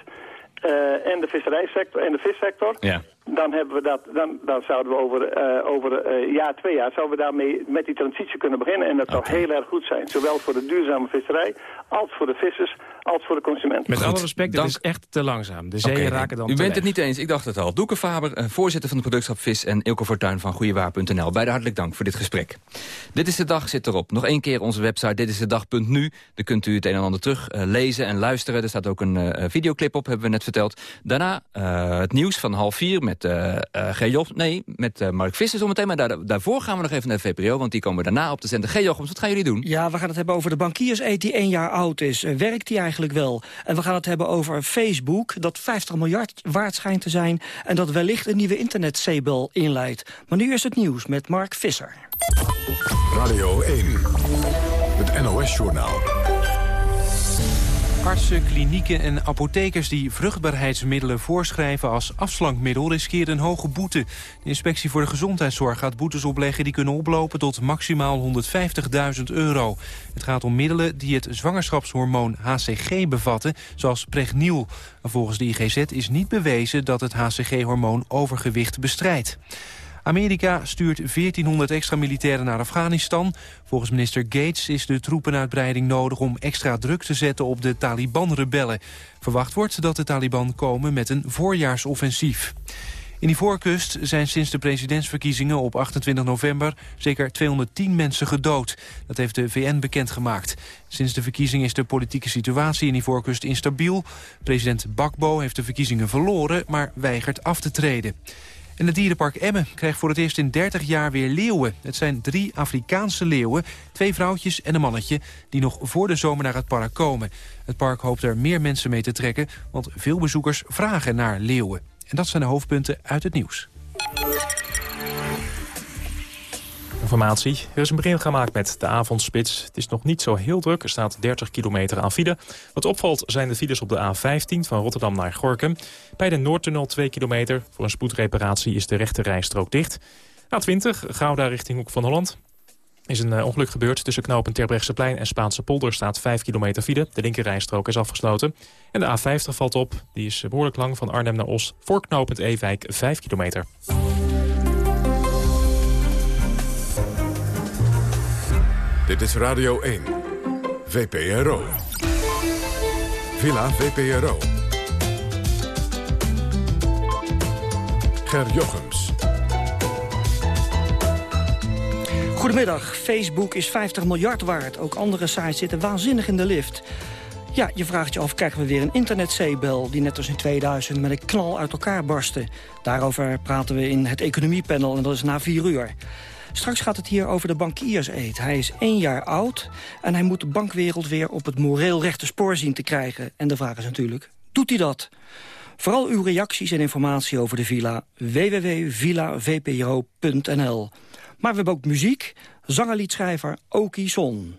eh, en de visserijsector en de vissector... Ja. Dan, hebben we dat, dan, dan zouden we over, eh over eh, jaar, twee jaar, zouden we daarmee met die transitie kunnen beginnen. En dat zou heel erg goed zijn. Zowel voor de duurzame visserij, als voor de vissers, als voor de consument. Met Goed, alle respect, dank. het is echt te langzaam. De zeeën raken dan U te bent het niet eens, ik dacht het al. Doeke Faber, eh, voorzitter van de productschap Vis... en Ilko Fortuin van Goeiewaar.nl. Beide hartelijk dank voor dit gesprek. Dit is de dag zit erop. Nog één keer onze website ditisdedag.nu. Daar kunt u het een en ander terug eh, lezen en luisteren. Er staat ook een eh, videoclip op, hebben we net verteld. Daarna eh, het nieuws van half vier met eh eh. Joch- nee, met eh, Mark Visser zometeen. Maar daar, daarvoor gaan we nog even naar de VPRO, want die komen daarna op de zender. G. Jochems, wat gaan jullie doen? Ja, we gaan het hebben over de bankierseet die één jaar oud is. Werkt die eigenlijk wel? En we gaan het hebben over Facebook, dat 50 miljard waard schijnt te zijn... en dat wellicht een nieuwe internet-zeebel inleidt. Maar nu is het nieuws met Mark Visser. Radio 1, het NOS-journaal. Artsen, klinieken en apothekers die vruchtbaarheidsmiddelen voorschrijven als afslankmiddel riskeren een hoge boete. De inspectie voor de gezondheidszorg gaat boetes opleggen die kunnen oplopen tot maximaal 150.000 euro. Het gaat om middelen die het zwangerschapshormoon HCG bevatten, zoals Pregniel. Volgens de IGZ is niet bewezen dat het HCG-hormoon overgewicht bestrijdt. Amerika stuurt 1400 extra militairen naar Afghanistan. Volgens minister Gates is de troepenuitbreiding nodig om extra druk te zetten op de Taliban-rebellen. Verwacht wordt dat de Taliban komen met een voorjaarsoffensief. In die voorkust zijn sinds de presidentsverkiezingen op 28 november zeker 210 mensen gedood. Dat heeft de VN bekendgemaakt. Sinds de verkiezing is de politieke situatie in die voorkust instabiel. President Bakbo heeft de verkiezingen verloren, maar weigert af te treden. En het dierenpark Emmen krijgt voor het eerst in 30 jaar weer leeuwen. Het zijn drie Afrikaanse leeuwen, twee vrouwtjes en een mannetje... die nog voor de zomer naar het park komen. Het park hoopt er meer mensen mee te trekken... want veel bezoekers vragen naar leeuwen. En dat zijn de hoofdpunten uit het nieuws. Er is een begin gemaakt met de avondspits. Het is nog niet zo heel druk. Er staat 30 kilometer aan file. Wat opvalt zijn de files op de A15 van Rotterdam naar Gorkum. Bij de Noordtunnel 2 kilometer. Voor een spoedreparatie is de rechte rijstrook dicht. A20, Gouda richting Hoek van Holland. is een eh, ongeluk gebeurd tussen knooppunt Terbrechtseplein en Spaanse polder. staat 5 kilometer file. De linkerrijstrook is afgesloten. En de A50 valt op. Die is behoorlijk lang van Arnhem naar Os. Voor knooppunt Ewijk 5 kilometer. Dit is Radio 1, VPRO. Villa VPRO. Ger Jochems. Goedemiddag. Facebook is 50 miljard waard. Ook andere sites zitten waanzinnig in de lift. Ja, je vraagt je af, krijgen we weer een internetzeebel... die net als in 2000 met een knal uit elkaar barstte. Daarover praten we in het economiepanel en dat is na vier uur. Straks gaat het hier over de bankierseed. Hij is één jaar oud en hij moet de bankwereld weer op het moreel rechte spoor zien te krijgen. En de vraag is natuurlijk, doet hij dat? Vooral uw reacties en informatie over de villa www.villavpro.nl. Maar we hebben ook muziek, zangerliedschrijver Oki Son.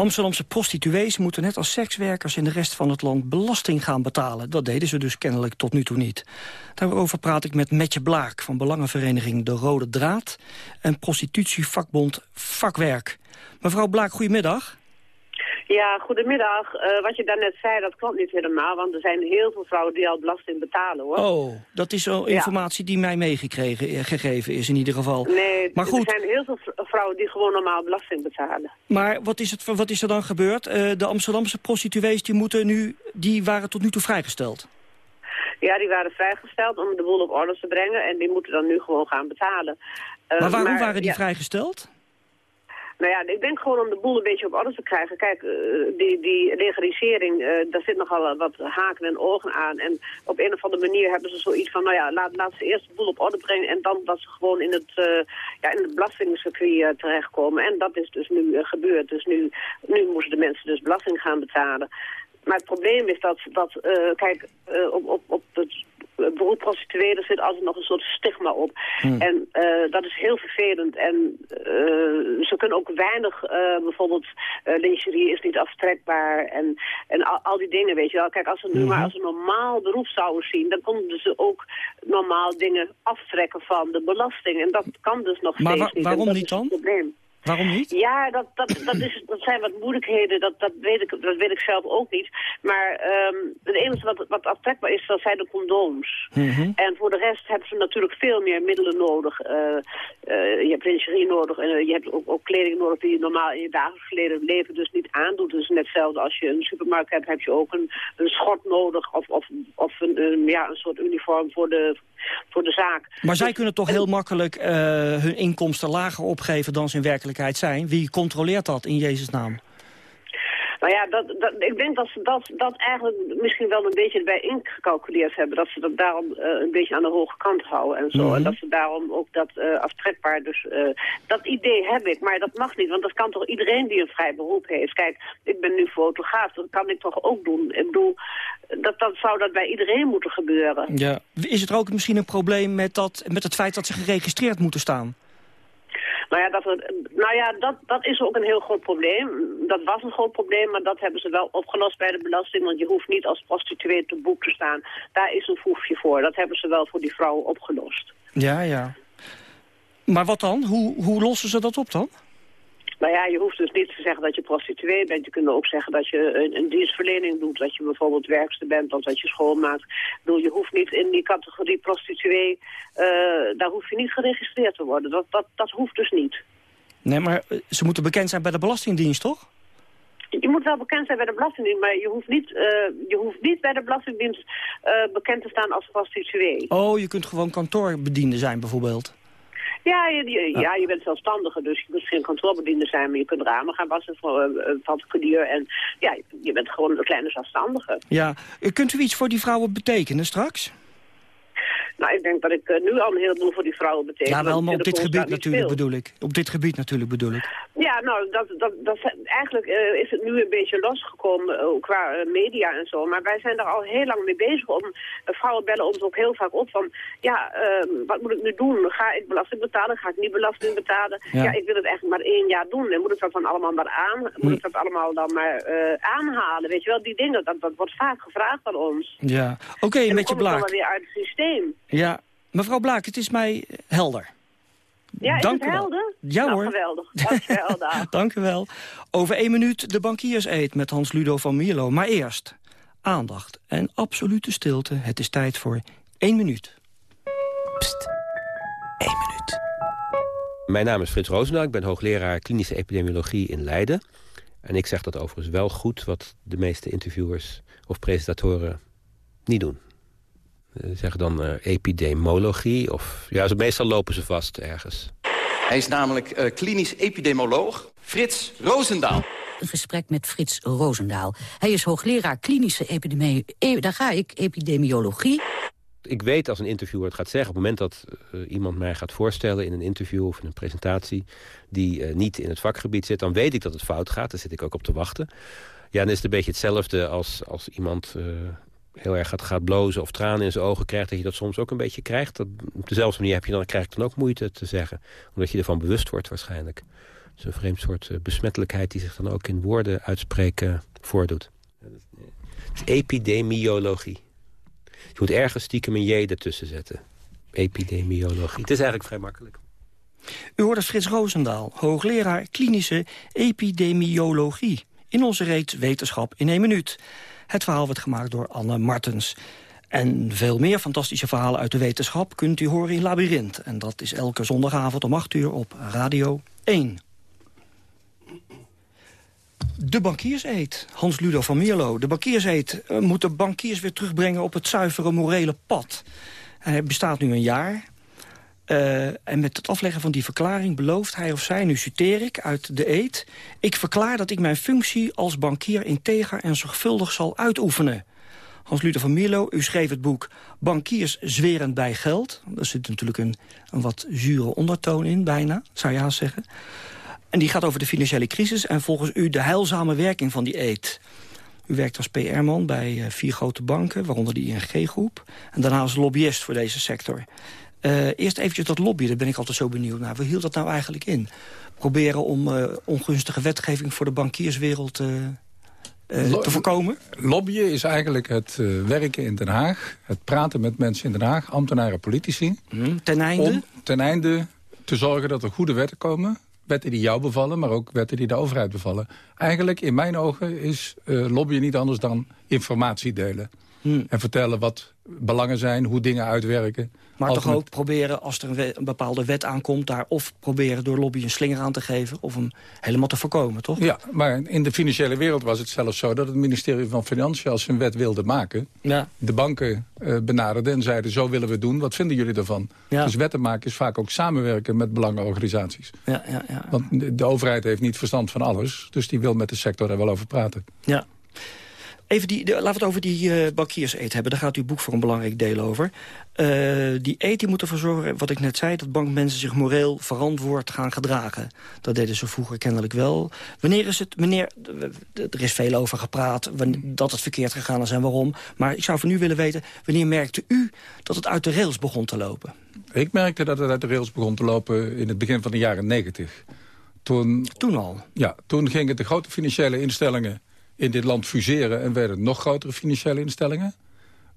Amsterdamse prostituees moeten net als sekswerkers in de rest van het land belasting gaan betalen. Dat deden ze dus kennelijk tot nu toe niet. Daarover praat ik met Metje Blaak van belangenvereniging De Rode Draad en prostitutievakbond Vakwerk. Mevrouw Blaak, goedemiddag. Ja, goedemiddag. Uh, wat je daarnet zei, dat klopt niet helemaal. Want er zijn heel veel vrouwen die al belasting betalen, hoor. Oh, dat is zo informatie die mij meegegeven is in ieder geval. Nee, maar goed. er zijn heel veel vrouwen die gewoon normaal belasting betalen. Maar wat is, het, wat is er dan gebeurd? Uh, de Amsterdamse prostituees die moeten nu, die waren tot nu toe vrijgesteld. Ja, die waren vrijgesteld om de boel op orde te brengen. En die moeten dan nu gewoon gaan betalen. Uh, maar waarom maar, waren die ja. vrijgesteld? Nou ja, ik denk gewoon om de boel een beetje op orde te krijgen. Kijk, uh, die, die legalisering, uh, daar zit nogal wat haken en ogen aan. En op een of andere manier hebben ze zoiets van, nou ja, laat, laat ze eerst de boel op orde brengen... en dan dat ze gewoon in het, uh, ja, in het belastingcircuit terechtkomen. En dat is dus nu gebeurd. Dus nu, nu moesten de mensen dus belasting gaan betalen. Maar het probleem is dat, dat kijk, op, op, op het beroep prostitueerde zit altijd nog een soort stigma op. Hmm. En uh, dat is heel vervelend. En uh, ze kunnen ook weinig, uh, bijvoorbeeld lingerie is niet aftrekbaar en, en al, al, die dingen, weet je wel. Kijk, als ze nu Mhm. maar als een normaal beroep zouden zien, dan konden ze ook normaal dingen aftrekken van de belasting. En dat kan dus nog Maar steeds niet. waarom en dat niet is dan? Het probleem. Waarom niet? Ja, dat, dat, dat, is, dat zijn wat moeilijkheden. Dat, dat, weet ik, dat weet ik zelf ook niet. Maar ehm, het enige wat, wat aftrekbaar is, dat zijn de condooms. Mhm. En voor de rest hebben ze natuurlijk veel meer middelen nodig. Eh, eh, je hebt lingerie nodig en eh, je hebt ook, ook kleding nodig die je normaal in je dagelijks leven dus niet aandoet. Dus net hetzelfde als je een supermarkt hebt, heb je ook een, een schort nodig of, of, of een, een, ja, een soort uniform voor de, voor de zaak. Maar zij kunnen toch heel makkelijk eh, hun inkomsten lager opgeven dan ze in werkelijkheid zijn? Wie controleert dat in Jezus' naam? Nou ja, dat, dat, ik denk dat ze dat, dat eigenlijk misschien wel een beetje erbij ingecalculeerd hebben. Dat ze dat daarom eh, een beetje aan de hoge kant houden en zo. Mhm. En dat ze daarom ook dat eh, aftrekbaar... Dus eh, dat idee heb ik, maar dat mag niet. Want dat kan toch iedereen die een vrij beroep heeft. Kijk, ik ben nu fotograaf, dat kan ik toch ook doen. Ik bedoel, dat, dat zou dat bij iedereen moeten gebeuren. Ja. Is er ook misschien een probleem met, dat, met het feit dat ze geregistreerd moeten staan? Nou ja, dat, nou ja dat, dat is ook een heel groot probleem. Dat was een groot probleem, maar dat hebben ze wel opgelost bij de belasting. Want je hoeft niet als prostituee te boek te staan. Daar is een foefje voor. Dat hebben ze wel voor die vrouwen opgelost. Ja, ja. Maar wat dan? Hoe, hoe lossen ze dat op dan? Nou ja, je hoeft dus niet te zeggen dat je prostituee bent. Je kunt ook zeggen dat je een, een dienstverlening doet. Dat je bijvoorbeeld werkster bent of dat je schoonmaakt. Ik bedoel, je hoeft niet in die categorie prostituee... eh, daar hoef je niet geregistreerd te worden. Dat, dat, dat hoeft dus niet. Nee, maar eh, ze moeten bekend zijn bij de Belastingdienst, toch? Je moet wel bekend zijn bij de Belastingdienst, maar je hoeft niet, eh, je hoeft niet bij de Belastingdienst eh, bekend te staan als prostituee. Oh, je kunt gewoon kantoorbediende zijn bijvoorbeeld. Ja, je, ja, je bent zelfstandige, dus je kunt geen kantoorbediende zijn, maar je kunt ramen gaan wassen voor uh, particulier. En ja, je bent gewoon een kleine zelfstandige. Ja. Eh, Kunt u iets voor die vrouwen betekenen straks? Nou, ik denk dat ik eh, nu al een heleboel voor die vrouwen betekent. Ja, wel, maar op dit gebied natuurlijk bedoel ik. Op dit gebied natuurlijk bedoel ik. Ja, nou, dat, dat, dat, eigenlijk eh, is het nu een beetje losgekomen eh, qua media en zo. Maar wij zijn er al heel lang mee bezig. Om, vrouwen bellen ons ook heel vaak op van... Ja, eh, wat moet ik nu doen? Ga ik belasting betalen? Ga ik niet belasting betalen? Ja. Ja, ik wil het eigenlijk maar één jaar doen. En moet ik dat dan allemaal maar aan? Moet Hm. ik dat allemaal dan maar aanhalen? Weet je wel, die dingen, dat, dat wordt vaak gevraagd van ons. Ja. Oké, en dan met je kom ik dan Blaak. weer uit het systeem. Ja. Mevrouw Blaak, het is mij helder. Ja, is Dank het helder? Ja, nou, hoor. geweldig. Dankjewel. Dank u wel. Over één minuut de bankierseed met Hans Ludo van Mierlo. Maar eerst aandacht en absolute stilte. Het is tijd voor één minuut. Mijn naam is Frits Roosendaal. Ik ben hoogleraar klinische epidemiologie in Leiden. En ik zeg dat overigens wel goed wat de meeste interviewers of presentatoren niet doen. Ze zeggen dan eh, epidemiologie of... Ja, ze, meestal lopen ze vast ergens. Hij is namelijk eh, klinisch epidemioloog Frits Roosendaal. Een gesprek met Frits Roosendaal. Hij is hoogleraar klinische epidemie... E daar ga ik, epidemiologie. Ik weet als een interviewer het gaat zeggen... op het moment dat eh, iemand mij gaat voorstellen in een interview of in een presentatie... die eh, niet in het vakgebied zit, dan weet ik dat het fout gaat. Daar zit ik ook op te wachten. Ja, dan is het een beetje hetzelfde als, als iemand eh, heel erg gaat, gaat blozen... of tranen in zijn ogen krijgt, dat je dat soms ook een beetje krijgt. Dat, op dezelfde manier heb je dan, krijg ik dan ook moeite te zeggen. Omdat je ervan bewust wordt waarschijnlijk. Het is een vreemd soort eh, besmettelijkheid die zich dan ook in woorden uitspreken voordoet. Het is epidemiologie. Je moet ergens stiekem een J ertussen zetten. Epidemiologie. Het is eigenlijk vrij makkelijk. U hoorde Frits Roosendaal, hoogleraar klinische epidemiologie. In onze reeks Wetenschap in één minuut. Het verhaal werd gemaakt door Anne Martens. En veel meer fantastische verhalen uit de wetenschap kunt u horen in Labyrinth. En dat is elke zondagavond om 8 uur op Radio 1. De bankierseed. Hans Ludo van Mierlo. De bankierseed eh, moet de bankiers weer terugbrengen op het zuivere morele pad. Hij bestaat nu een jaar. Eh, en met het afleggen van die verklaring belooft hij of zij, nu citeer ik uit de eed... ik verklaar dat ik mijn functie als bankier integer en zorgvuldig zal uitoefenen. Hans-Luther van Mierlo, u schreef het boek Bankiers zwerend bij geld. Daar zit natuurlijk een, een wat zure ondertoon in, bijna, zou je haast zeggen. En die gaat over de financiële crisis en volgens u de heilzame werking van die eed. U werkt als PR-man bij eh, vier grote banken, waaronder de ING-groep. En daarna als lobbyist voor deze sector. Eh, eerst eventjes dat lobbyen, daar ben ik altijd zo benieuwd naar. Hoe hield dat nou eigenlijk in? Proberen om eh, ongunstige wetgeving voor de bankierswereld eh, te voorkomen? Lobbyen is eigenlijk het werken in Den Haag. Het praten met mensen in Den Haag, ambtenaren, politici. ten einde? Om ten einde te zorgen dat er goede wetten komen. Wetten die jou bevallen, maar ook wetten die de overheid bevallen. Eigenlijk, in mijn ogen, is lobbyen niet anders dan informatie delen. Hmm. En vertellen wat belangen zijn, hoe dingen uitwerken. Maar Altijd toch ook proberen, als er een, bepaalde wet aankomt... daar of proberen door lobby een slinger aan te geven... of hem helemaal te voorkomen, toch? Ja, maar in de financiële wereld was het zelfs zo... dat het ministerie van Financiën, als ze een wet wilde maken... Ja. de banken eh benaderden en zeiden... zo willen we het doen, wat vinden jullie daarvan? Ja. Dus wetten maken is vaak ook samenwerken met belangenorganisaties. Ja, ja, ja. Want de, de overheid heeft niet verstand van alles... dus die wil met de sector daar wel over praten. Ja. Even die, de- laten we het over die eh bankierseet hebben. Daar gaat uw boek voor een belangrijk deel over. Eh, die eet die moet ervoor zorgen, wat ik net zei... dat bankmensen zich moreel verantwoord gaan gedragen. Dat deden ze vroeger kennelijk wel. Wanneer is het... Meneer, er is veel over gepraat, dat het verkeerd gegaan is en waarom. Maar ik zou van u willen weten... wanneer merkte u dat het uit de rails begon te lopen? Ik merkte dat het uit de rails begon te lopen in het begin van de jaren negentig. Toen, toen al? Ja, toen gingen de grote financiële instellingen in dit land fuseren... en werden nog grotere financiële instellingen.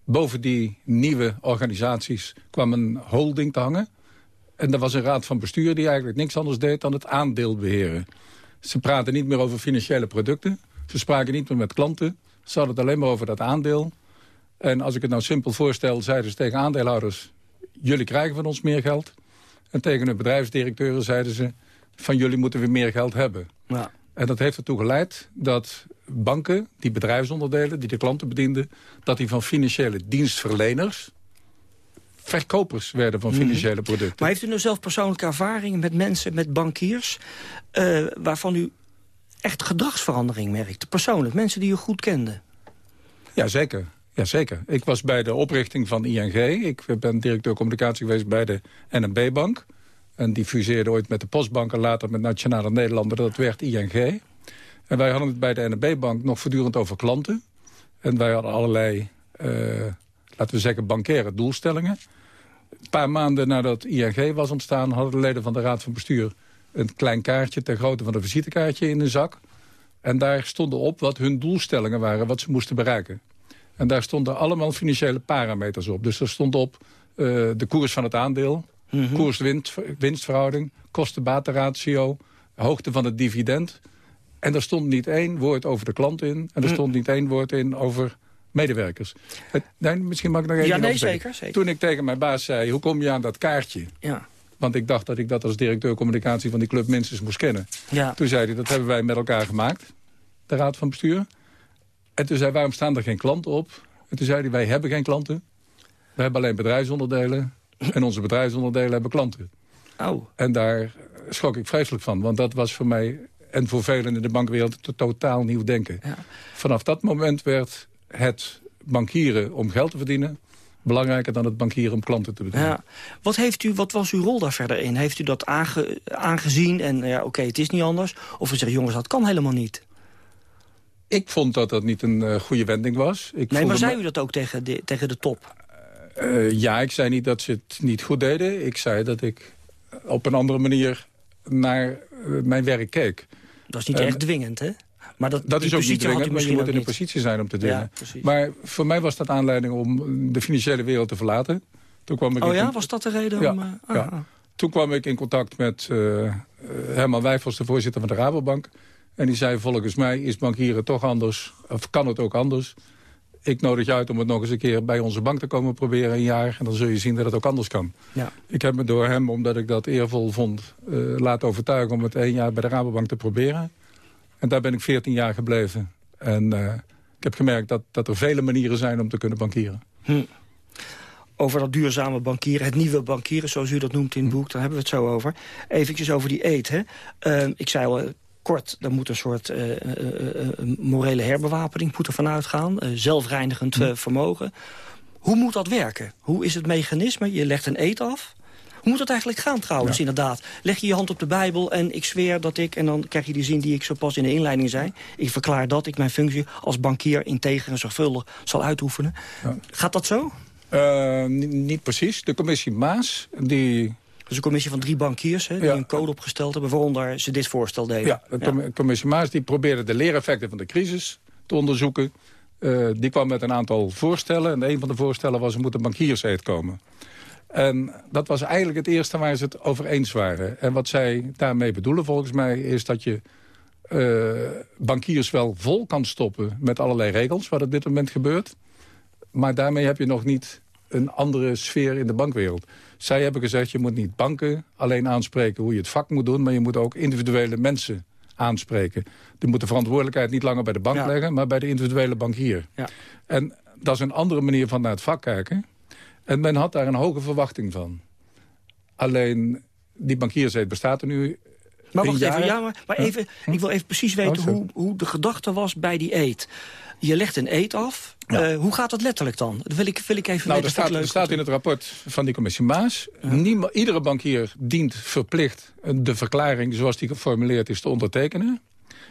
Boven die nieuwe organisaties kwam een holding te hangen. En er was een raad van bestuur die eigenlijk niks anders deed dan het aandeel beheren. Ze praten niet meer over financiële producten. Ze spraken niet meer met klanten. Ze hadden het alleen maar over dat aandeel. En als ik het nou simpel voorstel, zeiden ze tegen aandeelhouders... jullie krijgen van ons meer geld. En tegen hun bedrijfsdirecteuren zeiden ze... van jullie moeten we meer geld hebben. Ja. En dat heeft ertoe geleid dat banken, die bedrijfsonderdelen... die de klanten bedienden, dat die van financiële dienstverleners... verkopers werden van Mhm. financiële producten. Maar heeft u nou zelf persoonlijke ervaringen met mensen, met bankiers... eh, waarvan u echt gedragsverandering merkte? Persoonlijk, mensen die u goed kende? Ja, zeker. Ja, zeker. Ik was bij de oprichting van ING. Ik ben directeur communicatie geweest bij de NMB-bank. En die fuseerde ooit met de Postbank en later met Nationale Nederlanden. Dat werd ING. En wij hadden het bij de NMB-bank nog voortdurend over klanten. En wij hadden allerlei, eh, laten we zeggen, bankaire doelstellingen. Een paar maanden nadat ING was ontstaan... hadden de leden van de Raad van Bestuur een klein kaartje... ter grootte van een visitekaartje in hun zak. En daar stonden op wat hun doelstellingen waren, wat ze moesten bereiken. En daar stonden allemaal financiële parameters op. Dus er stond op eh, de koers van het aandeel, koers-winstverhouding, kosten-batenratio, hoogte van het dividend. En er stond niet één woord over de klant in. En er Hm. stond niet één woord in over medewerkers. Het, nee, misschien mag ik nog één Ja, nee, zeker, zeker. Toen ik tegen mijn baas zei, hoe kom je aan dat kaartje? Ja. Want ik dacht dat ik dat als directeur communicatie van die club minstens moest kennen. Ja. Toen zei hij, dat hebben wij met elkaar gemaakt, de raad van bestuur. En toen zei hij, waarom staan er geen klanten op? En toen zei hij, wij hebben geen klanten. We hebben alleen bedrijfsonderdelen. En onze bedrijfsonderdelen hebben klanten. Oh. En daar schrok ik vreselijk van. Want dat was voor mij en voor velen in de bankwereld to- totaal nieuw denken. Vanaf dat moment werd het bankieren om geld te verdienen... belangrijker dan het bankieren om klanten te bedienen. Ja. Wat, heeft u, wat was uw rol daar verder in? Heeft u dat aange- aangezien en ja, oké, het is niet anders? Of u zegt, jongens, dat kan helemaal niet? Ik vond dat dat niet een eh, goede wending was. Ik Nee, maar zei u dat ook tegen de, tegen de top? Eh, ja, ik zei niet dat ze het niet goed deden. Ik zei dat ik op een andere manier naar eh, mijn werk keek. Dat is niet echt dwingend, hè? Maar dat, Dat is ook niet dwingend, maar je misschien moet in niet. positie zijn om te Ja, precies. maar voor mij was dat aanleiding om de financiële wereld te verlaten. Toen kwam ik Oh ja, was dat de reden Ja, om... eh, ah, ja. ah. Toen kwam ik in contact met eh, Herman Wijfels, de voorzitter van de Rabobank. En die zei, volgens mij is bankieren toch anders, of kan het ook anders. Ik nodig je uit om het nog eens een keer bij onze bank te komen proberen een jaar. En dan zul je zien dat het ook anders kan. Ja. Ik heb me door hem, omdat ik dat eervol vond, eh, laten overtuigen om het één jaar bij de Rabobank te proberen. En daar ben ik 14 jaar gebleven. En eh, ik heb gemerkt dat, dat er vele manieren zijn om te kunnen bankieren. Hm. Over dat duurzame bankieren, het nieuwe bankieren, zoals u dat noemt in het boek. Daar hebben we het zo over. Eventjes over die eet. Hè. Eh, ik zei al, kort, er moet een soort eh, eh, eh, morele herbewapening moet er vanuit gaan. Eh, zelfreinigend eh, vermogen. Hoe moet dat werken? Hoe is het mechanisme? Je legt een eet af. Hoe moet dat eigenlijk gaan trouwens, inderdaad? Leg je je hand op de Bijbel en ik zweer dat ik... en dan krijg je die zin die ik zo pas in de inleiding zei... ik verklaar dat ik mijn functie als bankier integer en zorgvuldig zal uitoefenen. Gaat dat zo? Eh, ni- niet precies. De commissie Maas, die... Dat is een commissie van drie bankiers hè, die Ja. een code opgesteld hebben... waaronder ze dit voorstel deden. Ja, de com- commissie Maas die probeerde de leereffecten van de crisis te onderzoeken. Eh, die kwam met een aantal voorstellen. En een van de voorstellen was, er moet een bankierseed komen. En dat was eigenlijk het eerste waar ze het over eens waren. En wat zij daarmee bedoelen volgens mij is dat je eh, bankiers wel vol kan stoppen met allerlei regels, wat op dit moment gebeurt. Maar daarmee heb je nog niet een andere sfeer in de bankwereld. Zij hebben gezegd, je moet niet banken alleen aanspreken hoe je het vak moet doen... maar je moet ook individuele mensen aanspreken. Die moeten verantwoordelijkheid niet langer bij de bank leggen... maar bij de individuele bankier. Ja. En dat is een andere manier van naar het vak kijken. En men had daar een hoge verwachting van. Alleen, die bankiersheid bestaat er nu Maar wacht even, ja, maar, maar even, ik wil even precies weten Oh, zo. hoe, hoe de gedachte was bij die eet. Je legt een eet af. Eh, hoe gaat dat letterlijk dan? Dat wil ik, wil ik even Nou, weten. er staat, er staat in het rapport van die commissie Maas... niema- iedere bankier dient verplicht de verklaring zoals die geformuleerd is te ondertekenen.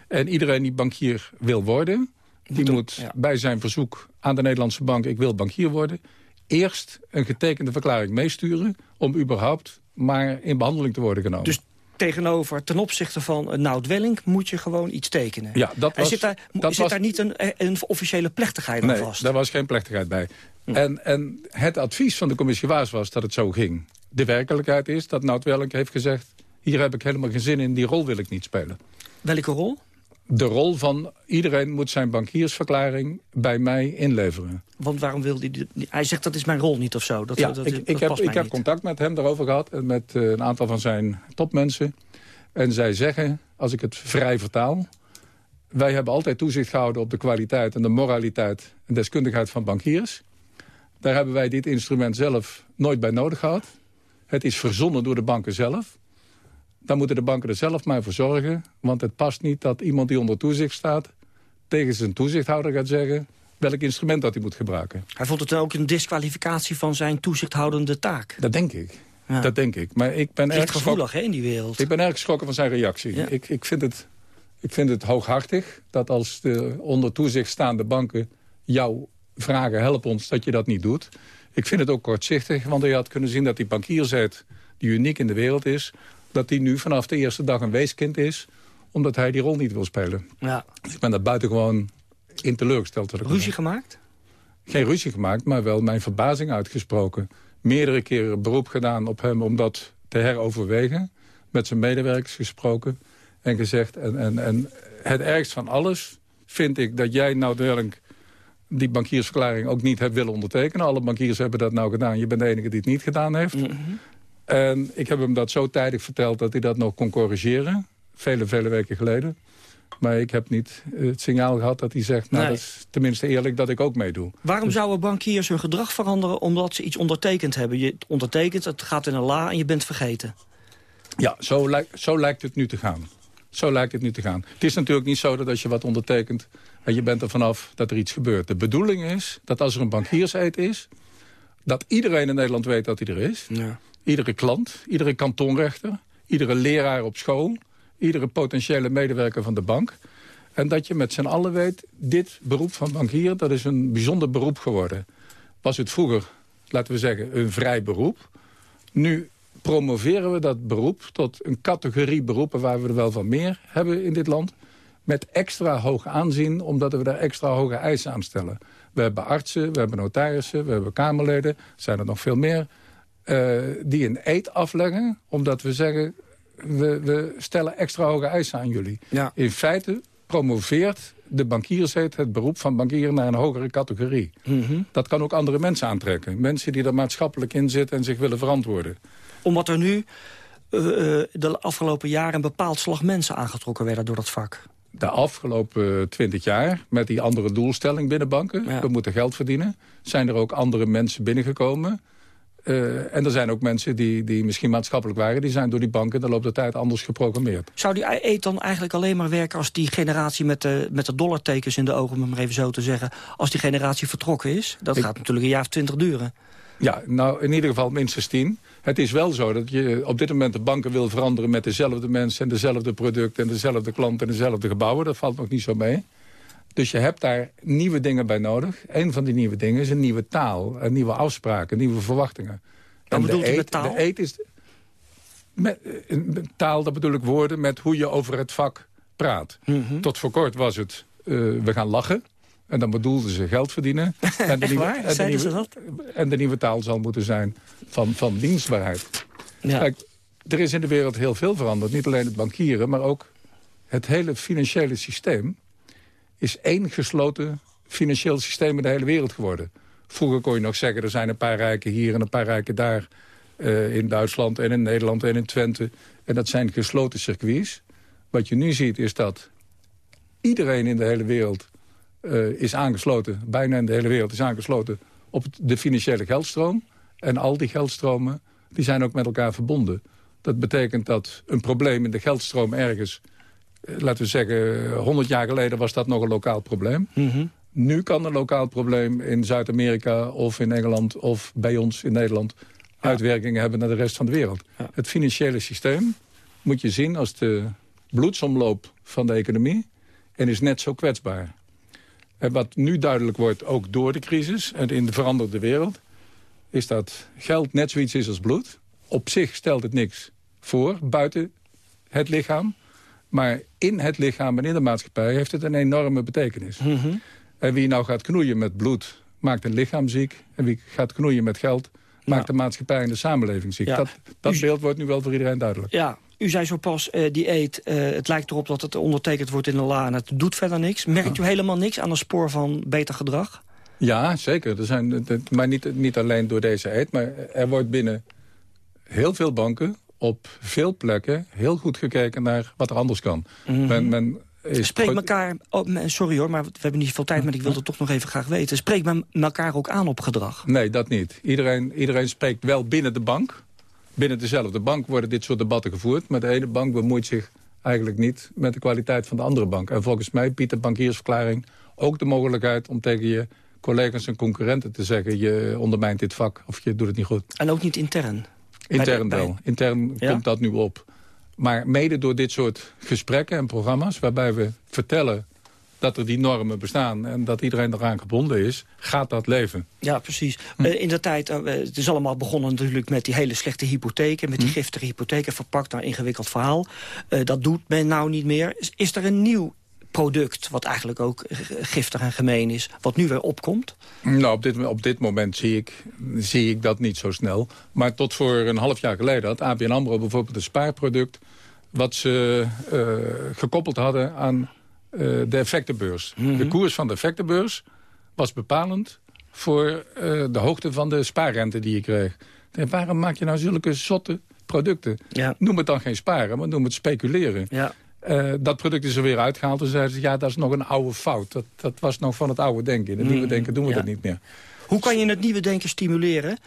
En iedereen die bankier wil worden... die moet bij zijn verzoek aan de Nederlandse bank... ik wil bankier worden... eerst een getekende verklaring meesturen... om überhaupt maar in behandeling te worden genomen. Dus tegenover, ten opzichte van uh, Nout Welling... moet je gewoon iets tekenen. Ja, dat En was- zit daar, dat zit was- daar niet een, een officiële plechtigheid aan Nee, vast? daar was geen plechtigheid bij. En, en het advies van de commissie Waas was dat het zo ging. De werkelijkheid is dat Nout Welling heeft gezegd... hier heb ik helemaal geen zin in, die rol wil ik niet spelen. Welke rol? De rol van iedereen moet zijn bankiersverklaring bij mij inleveren. Want waarom wil hij... Hij zegt dat is mijn rol niet of zo. Dat, ja, dat, ik, dat ik heb, ik heb contact met hem daarover gehad... en met eh, een aantal van zijn topmensen. En zij zeggen, als ik het vrij vertaal... wij hebben altijd toezicht gehouden op de kwaliteit en de moraliteit... en deskundigheid van bankiers. Daar hebben wij dit instrument zelf nooit bij nodig gehad. Het is verzonnen door de banken zelf. Dan moeten de banken er zelf maar voor zorgen. Want het past niet dat iemand die onder toezicht staat... tegen zijn toezichthouder gaat zeggen... welk instrument dat hij moet gebruiken. Hij vond het dan ook een disqualificatie van zijn toezichthoudende taak. Dat denk ik. Dat denk ik. Maar ik ben erg gevoelig hè, in die wereld. Ik ben erg geschrokken van zijn reactie. Ja. Ik, ik, vind het, ik vind het hooghartig dat als de onder toezicht staande banken jou vragen, help ons, dat je dat niet doet. Ik vind het ook kortzichtig, want je had kunnen zien dat die bankiersheid, die uniek in de wereld is, dat die nu vanaf de eerste dag een weeskind is, omdat hij die rol niet wil spelen. Ja. Dus ik ben daar buitengewoon in teleurgesteld. dat ik Ruzie gemaakt? Geen ruzie gemaakt, maar wel mijn verbazing uitgesproken. Meerdere keren beroep gedaan op hem om dat te heroverwegen. Met zijn medewerkers gesproken en gezegd... en, en, en het ergst van alles vind ik dat jij nou duidelijk die bankiersverklaring ook niet hebt willen ondertekenen. Alle bankiers hebben dat nou gedaan. Je bent de enige die het niet gedaan heeft. En ik heb hem dat zo tijdig verteld dat hij dat nog kon corrigeren. Vele, vele weken geleden. Maar ik heb niet eh, het signaal gehad dat hij zegt... nou, Nee. dat is tenminste eerlijk dat ik ook meedoe. Waarom Dus- zouden bankiers hun gedrag veranderen omdat ze iets ondertekend hebben? Je ondertekent, het gaat in een la en je bent vergeten. Ja, zo, lijkt- zo lijkt het nu te gaan. Zo lijkt het nu te gaan. Het is natuurlijk niet zo dat als je wat ondertekent... en je bent er vanaf dat er iets gebeurt. De bedoeling is dat als er een bankierseed is... dat iedereen in Nederland weet dat hij er is. Ja. Iedere klant, iedere kantonrechter... iedere leraar op school... iedere potentiële medewerker van de bank... en dat je met z'n allen weet... dit beroep van bankier, dat is een bijzonder beroep geworden. Was het vroeger, laten we zeggen, een vrij beroep... Nu promoveren we dat beroep tot een categorie beroepen... waar we er wel van meer hebben in dit land... met extra hoog aanzien, omdat we daar extra hoge eisen aan stellen. We hebben artsen, we hebben notarissen, we hebben kamerleden... er zijn er nog veel meer, eh, die een eed afleggen... omdat we zeggen, we, we stellen extra hoge eisen aan jullie. Ja. In feite promoveert de bankiersheid het beroep van bankier naar een hogere categorie. Mhm. Dat kan ook andere mensen aantrekken. Mensen die er maatschappelijk in zitten en zich willen verantwoorden. Omdat er nu eh, eh, de afgelopen jaren een bepaald slag mensen aangetrokken werden door dat vak. De afgelopen twintig jaar, met die andere doelstelling binnen banken... we moeten geld verdienen, zijn er ook andere mensen binnengekomen... Eh, en er zijn ook mensen die, die misschien maatschappelijk waren... die zijn door die banken de loop der tijd anders geprogrammeerd. Zou die eet dan eigenlijk alleen maar werken als die generatie met de, met de dollartekens in de ogen, om het maar even zo te zeggen, als die generatie vertrokken is? Dat Ik- gaat natuurlijk een jaar of twintig duren. Ja, nou in ieder geval minstens tien. Het is wel zo dat je op dit moment de banken wil veranderen... met dezelfde mensen en dezelfde producten en dezelfde klanten en dezelfde gebouwen. Dat valt nog niet zo mee. Dus je hebt daar nieuwe dingen bij nodig. Een van die nieuwe dingen is een nieuwe taal, een nieuwe afspraken, nieuwe verwachtingen. Wat En bedoelt de eet- met taal? De eet is met, eh, met taal, dat bedoel ik woorden, met hoe je over het vak praat. Mhm. Tot voor kort was het, eh, we gaan lachen. En dan bedoelden ze geld verdienen. En de, nieuwe, waar? en, de nieuwe, en de nieuwe taal zal moeten zijn van, van dienstbaarheid. Ja. Kijk, er is in de wereld heel veel veranderd. Niet alleen het bankieren, maar ook het hele financiële systeem... is één gesloten financieel systeem in de hele wereld geworden. Vroeger kon je nog zeggen, er zijn een paar rijken hier en een paar rijken daar... eh, in Duitsland en in Nederland en in Twente. En dat zijn gesloten circuits. Wat je nu ziet is dat iedereen in de hele wereld eh, is aangesloten... bijna in de hele wereld is aangesloten op de financiële geldstroom. En al die geldstromen die zijn ook met elkaar verbonden. Dat betekent dat een probleem in de geldstroom ergens... laten we zeggen, 100 jaar geleden was dat nog een lokaal probleem. Nu kan een lokaal probleem in Zuid-Amerika of in Engeland... of bij ons in Nederland uitwerkingen hebben naar de rest van de wereld. Het financiële systeem moet je zien als de bloedsomloop van de economie... en is net zo kwetsbaar. En wat nu duidelijk wordt, ook door de crisis en in de veranderde wereld... is dat geld net zoiets is als bloed. Op zich stelt het niks voor, buiten het lichaam. Maar in het lichaam en in de maatschappij heeft het een enorme betekenis. En wie nou gaat knoeien met bloed, maakt een lichaam ziek. En wie gaat knoeien met geld, maakt de maatschappij en de samenleving ziek. Ja. Dat, dat beeld wordt nu wel voor iedereen duidelijk. Ja, u zei zo pas, eh, die eet, eh, het lijkt erop dat het ondertekend wordt in een la... en het doet verder niks. Merkt u helemaal niks aan een spoor van beter gedrag? Ja, zeker. Er zijn, maar niet, niet alleen door deze eet. Maar er wordt binnen heel veel banken op veel plekken heel goed gekeken naar wat er anders kan. Men, men is Spreek elkaar, oh, sorry hoor, maar we hebben niet veel tijd... maar ik wil het toch nog even graag weten. Spreek men elkaar ook aan op gedrag? Nee, dat niet. Iedereen, iedereen spreekt wel binnen de bank. Binnen dezelfde bank worden dit soort debatten gevoerd. Maar de ene bank bemoeit zich eigenlijk niet met de kwaliteit van de andere bank. En volgens mij biedt de bankiersverklaring ook de mogelijkheid... om tegen je collega's en concurrenten te zeggen... je ondermijnt dit vak of je doet het niet goed. En ook niet intern? Bij de- Intern bij- wel. Intern Ja? komt dat nu op. Maar mede door dit soort gesprekken en programma's... waarbij we vertellen dat er die normen bestaan... en dat iedereen eraan gebonden is, gaat dat leven. Ja, precies. Hm. Eh, in de tijd, eh, het is allemaal begonnen natuurlijk met die hele slechte hypotheken... met die Hm. giftige hypotheken verpakt naar ingewikkeld verhaal. Eh, dat doet men nou niet meer. Is, is er een nieuw product, wat eigenlijk ook giftig en gemeen is... wat nu weer opkomt? Nou, op dit, op dit moment zie ik, zie ik dat niet zo snel. Maar tot voor een half jaar geleden had ABN AMRO bijvoorbeeld een spaarproduct... wat ze eh, gekoppeld hadden aan eh, de effectenbeurs. De koers van de effectenbeurs was bepalend voor eh, de hoogte van de spaarrente die je kreeg. En waarom maak je nou zulke zotte producten? Noem het dan geen sparen, maar noem het speculeren. Ja. Eh, dat product is er weer uitgehaald. En zeiden ze, ja, dat is nog een oude fout. Dat, dat was nog van het oude denken. In het nieuwe Mhm, denken doen we ja. dat niet meer. Hoe kan je het nieuwe denken stimuleren?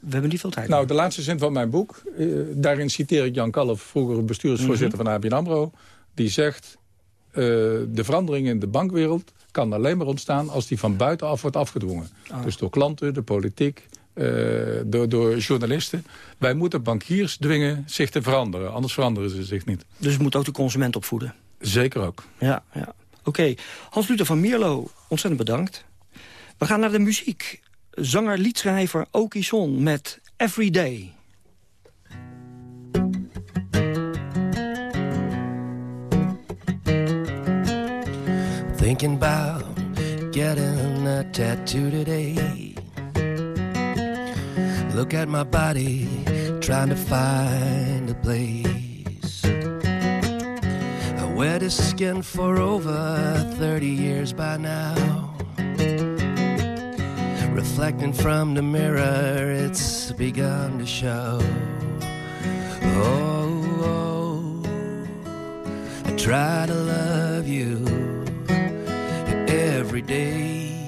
We hebben niet veel tijd. Nou, de laatste zin van mijn boek. eh, daarin citeer ik Jan Kalf, vroeger bestuursvoorzitter Mhm. van ABN AMRO. Die zegt, eh, de verandering in de bankwereld kan alleen maar ontstaan... als die van buitenaf wordt afgedwongen. Ah. Dus door klanten, de politiek, door, door journalisten. Wij moeten bankiers dwingen zich te veranderen. Anders veranderen ze zich niet. Dus het moet ook de consument opvoeden. Zeker ook. Ja, ja. Oké, Hans-Luther van Mierlo, ontzettend bedankt. We gaan naar de muziek. Zanger, liedschrijver Oki Son met Everyday. Thinking about getting a tattoo today. Look at my body, trying to find a place. I wear this skin for over 30 years by now. Reflecting from the mirror, it's begun to show. Oh, oh, I try to love you every day.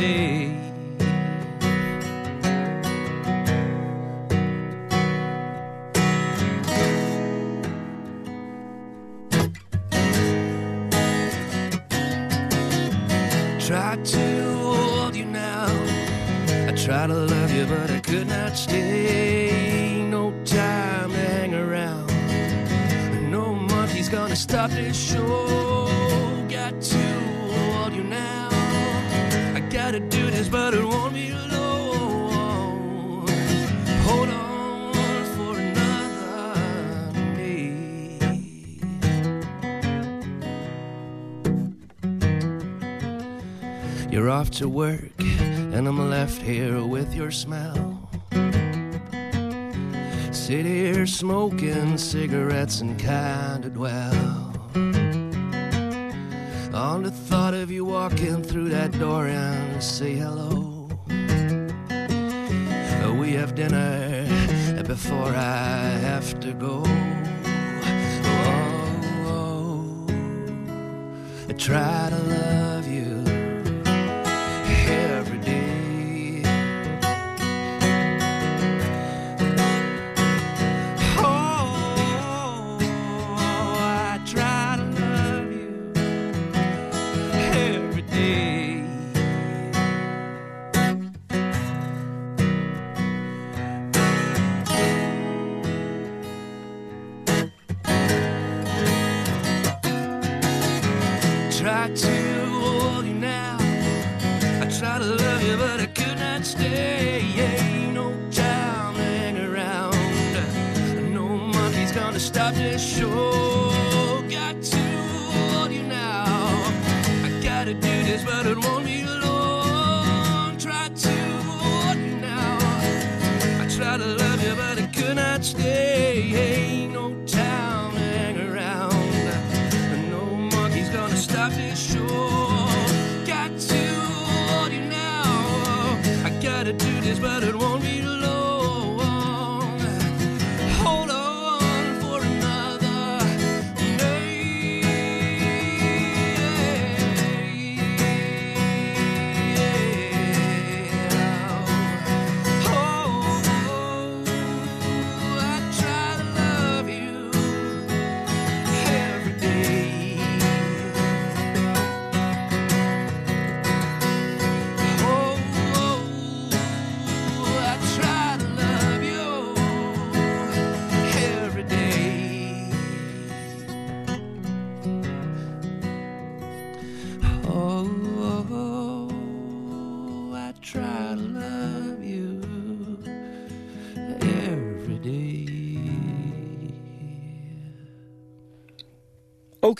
Day. Try to hold you now. I try to love you, but I could not stay. No time to hang around. No monkey's gonna stop this show. but it won't be long. Hold on for another me. You're off to work, and I'm left here with your smell. Sit here smoking cigarettes and kinda dwell on the thought of you walking through that door and say hello. We have dinner before I have to go. Oh, oh. I try to love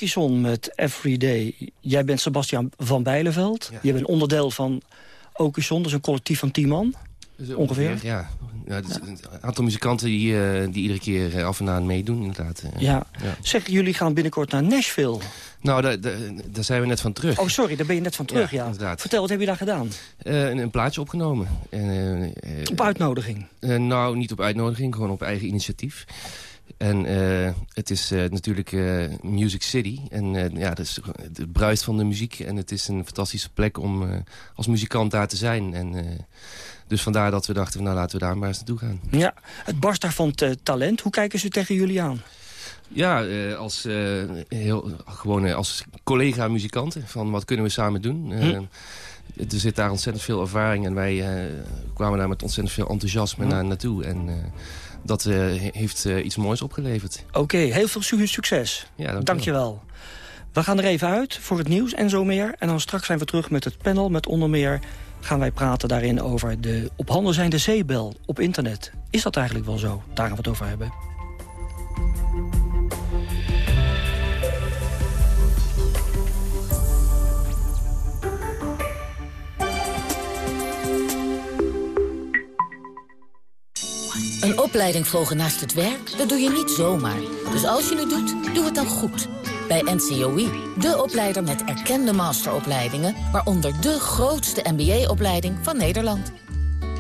Okison met Everyday. Jij bent Sebastian van Bijleveld. Je bent onderdeel van Okison, dat is een collectief van tien man. Dus Ongeveer? Ja, ja, het is een aantal muzikanten die, eh, die iedere keer eh, af en aan meedoen, inderdaad. Eh, Ja. Zeg, jullie gaan binnenkort naar Nashville. Nou, daar, daar, daar zijn we net van terug. Oh, sorry, daar ben je net van terug, ja. inderdaad. Vertel, wat heb je daar gedaan? Een, een plaatje opgenomen. En, eh, Op uitnodiging? nou, niet op uitnodiging, gewoon op eigen initiatief. En eh, het is eh, natuurlijk eh, Music City. En ja, dat is bruist van de muziek. En het is een fantastische plek om als muzikant daar te zijn. En, dus vandaar dat we dachten, nou laten we daar maar eens naartoe gaan. Ja, het barst daar van het talent. Hoe kijken ze tegen jullie aan? Ja, als, eh, heel, gewoon als collega-muzikanten. Van wat kunnen we samen doen? Hm. Er zit daar ontzettend veel ervaring. En wij kwamen daar met ontzettend veel enthousiasme Hm. naar, naartoe. En dat eh, heeft eh, iets moois opgeleverd. Oké, heel veel su- succes. Ja, dank Dankjewel. We gaan er even uit voor het nieuws en zo meer. En dan straks zijn we terug met het panel. Met onder meer gaan wij praten daarin over de op handen zijnde zeebel op internet. Is dat eigenlijk wel zo? Daar gaan we het over hebben. Een opleiding volgen naast het werk, dat doe je niet zomaar. Dus als je het doet, doe het dan goed. Bij NCOI, de opleider met erkende masteropleidingen... waaronder de grootste MBA-opleiding van Nederland.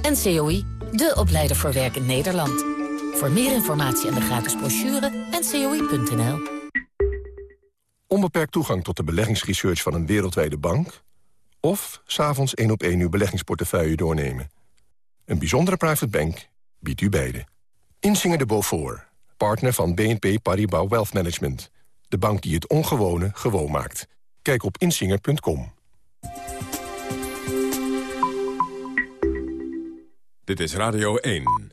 NCOI, de opleider voor werk in Nederland. Voor meer informatie en de gratis brochure, ncoi.nl. Onbeperkt toegang tot de beleggingsresearch van een wereldwijde bank... of s'avonds één op één uw beleggingsportefeuille doornemen. Een bijzondere private bank biedt u beide. Insinger de Beaufort, partner van BNP Paribas Wealth Management. De bank die het ongewone gewoon maakt. Kijk op insinger.com. Dit is Radio 1.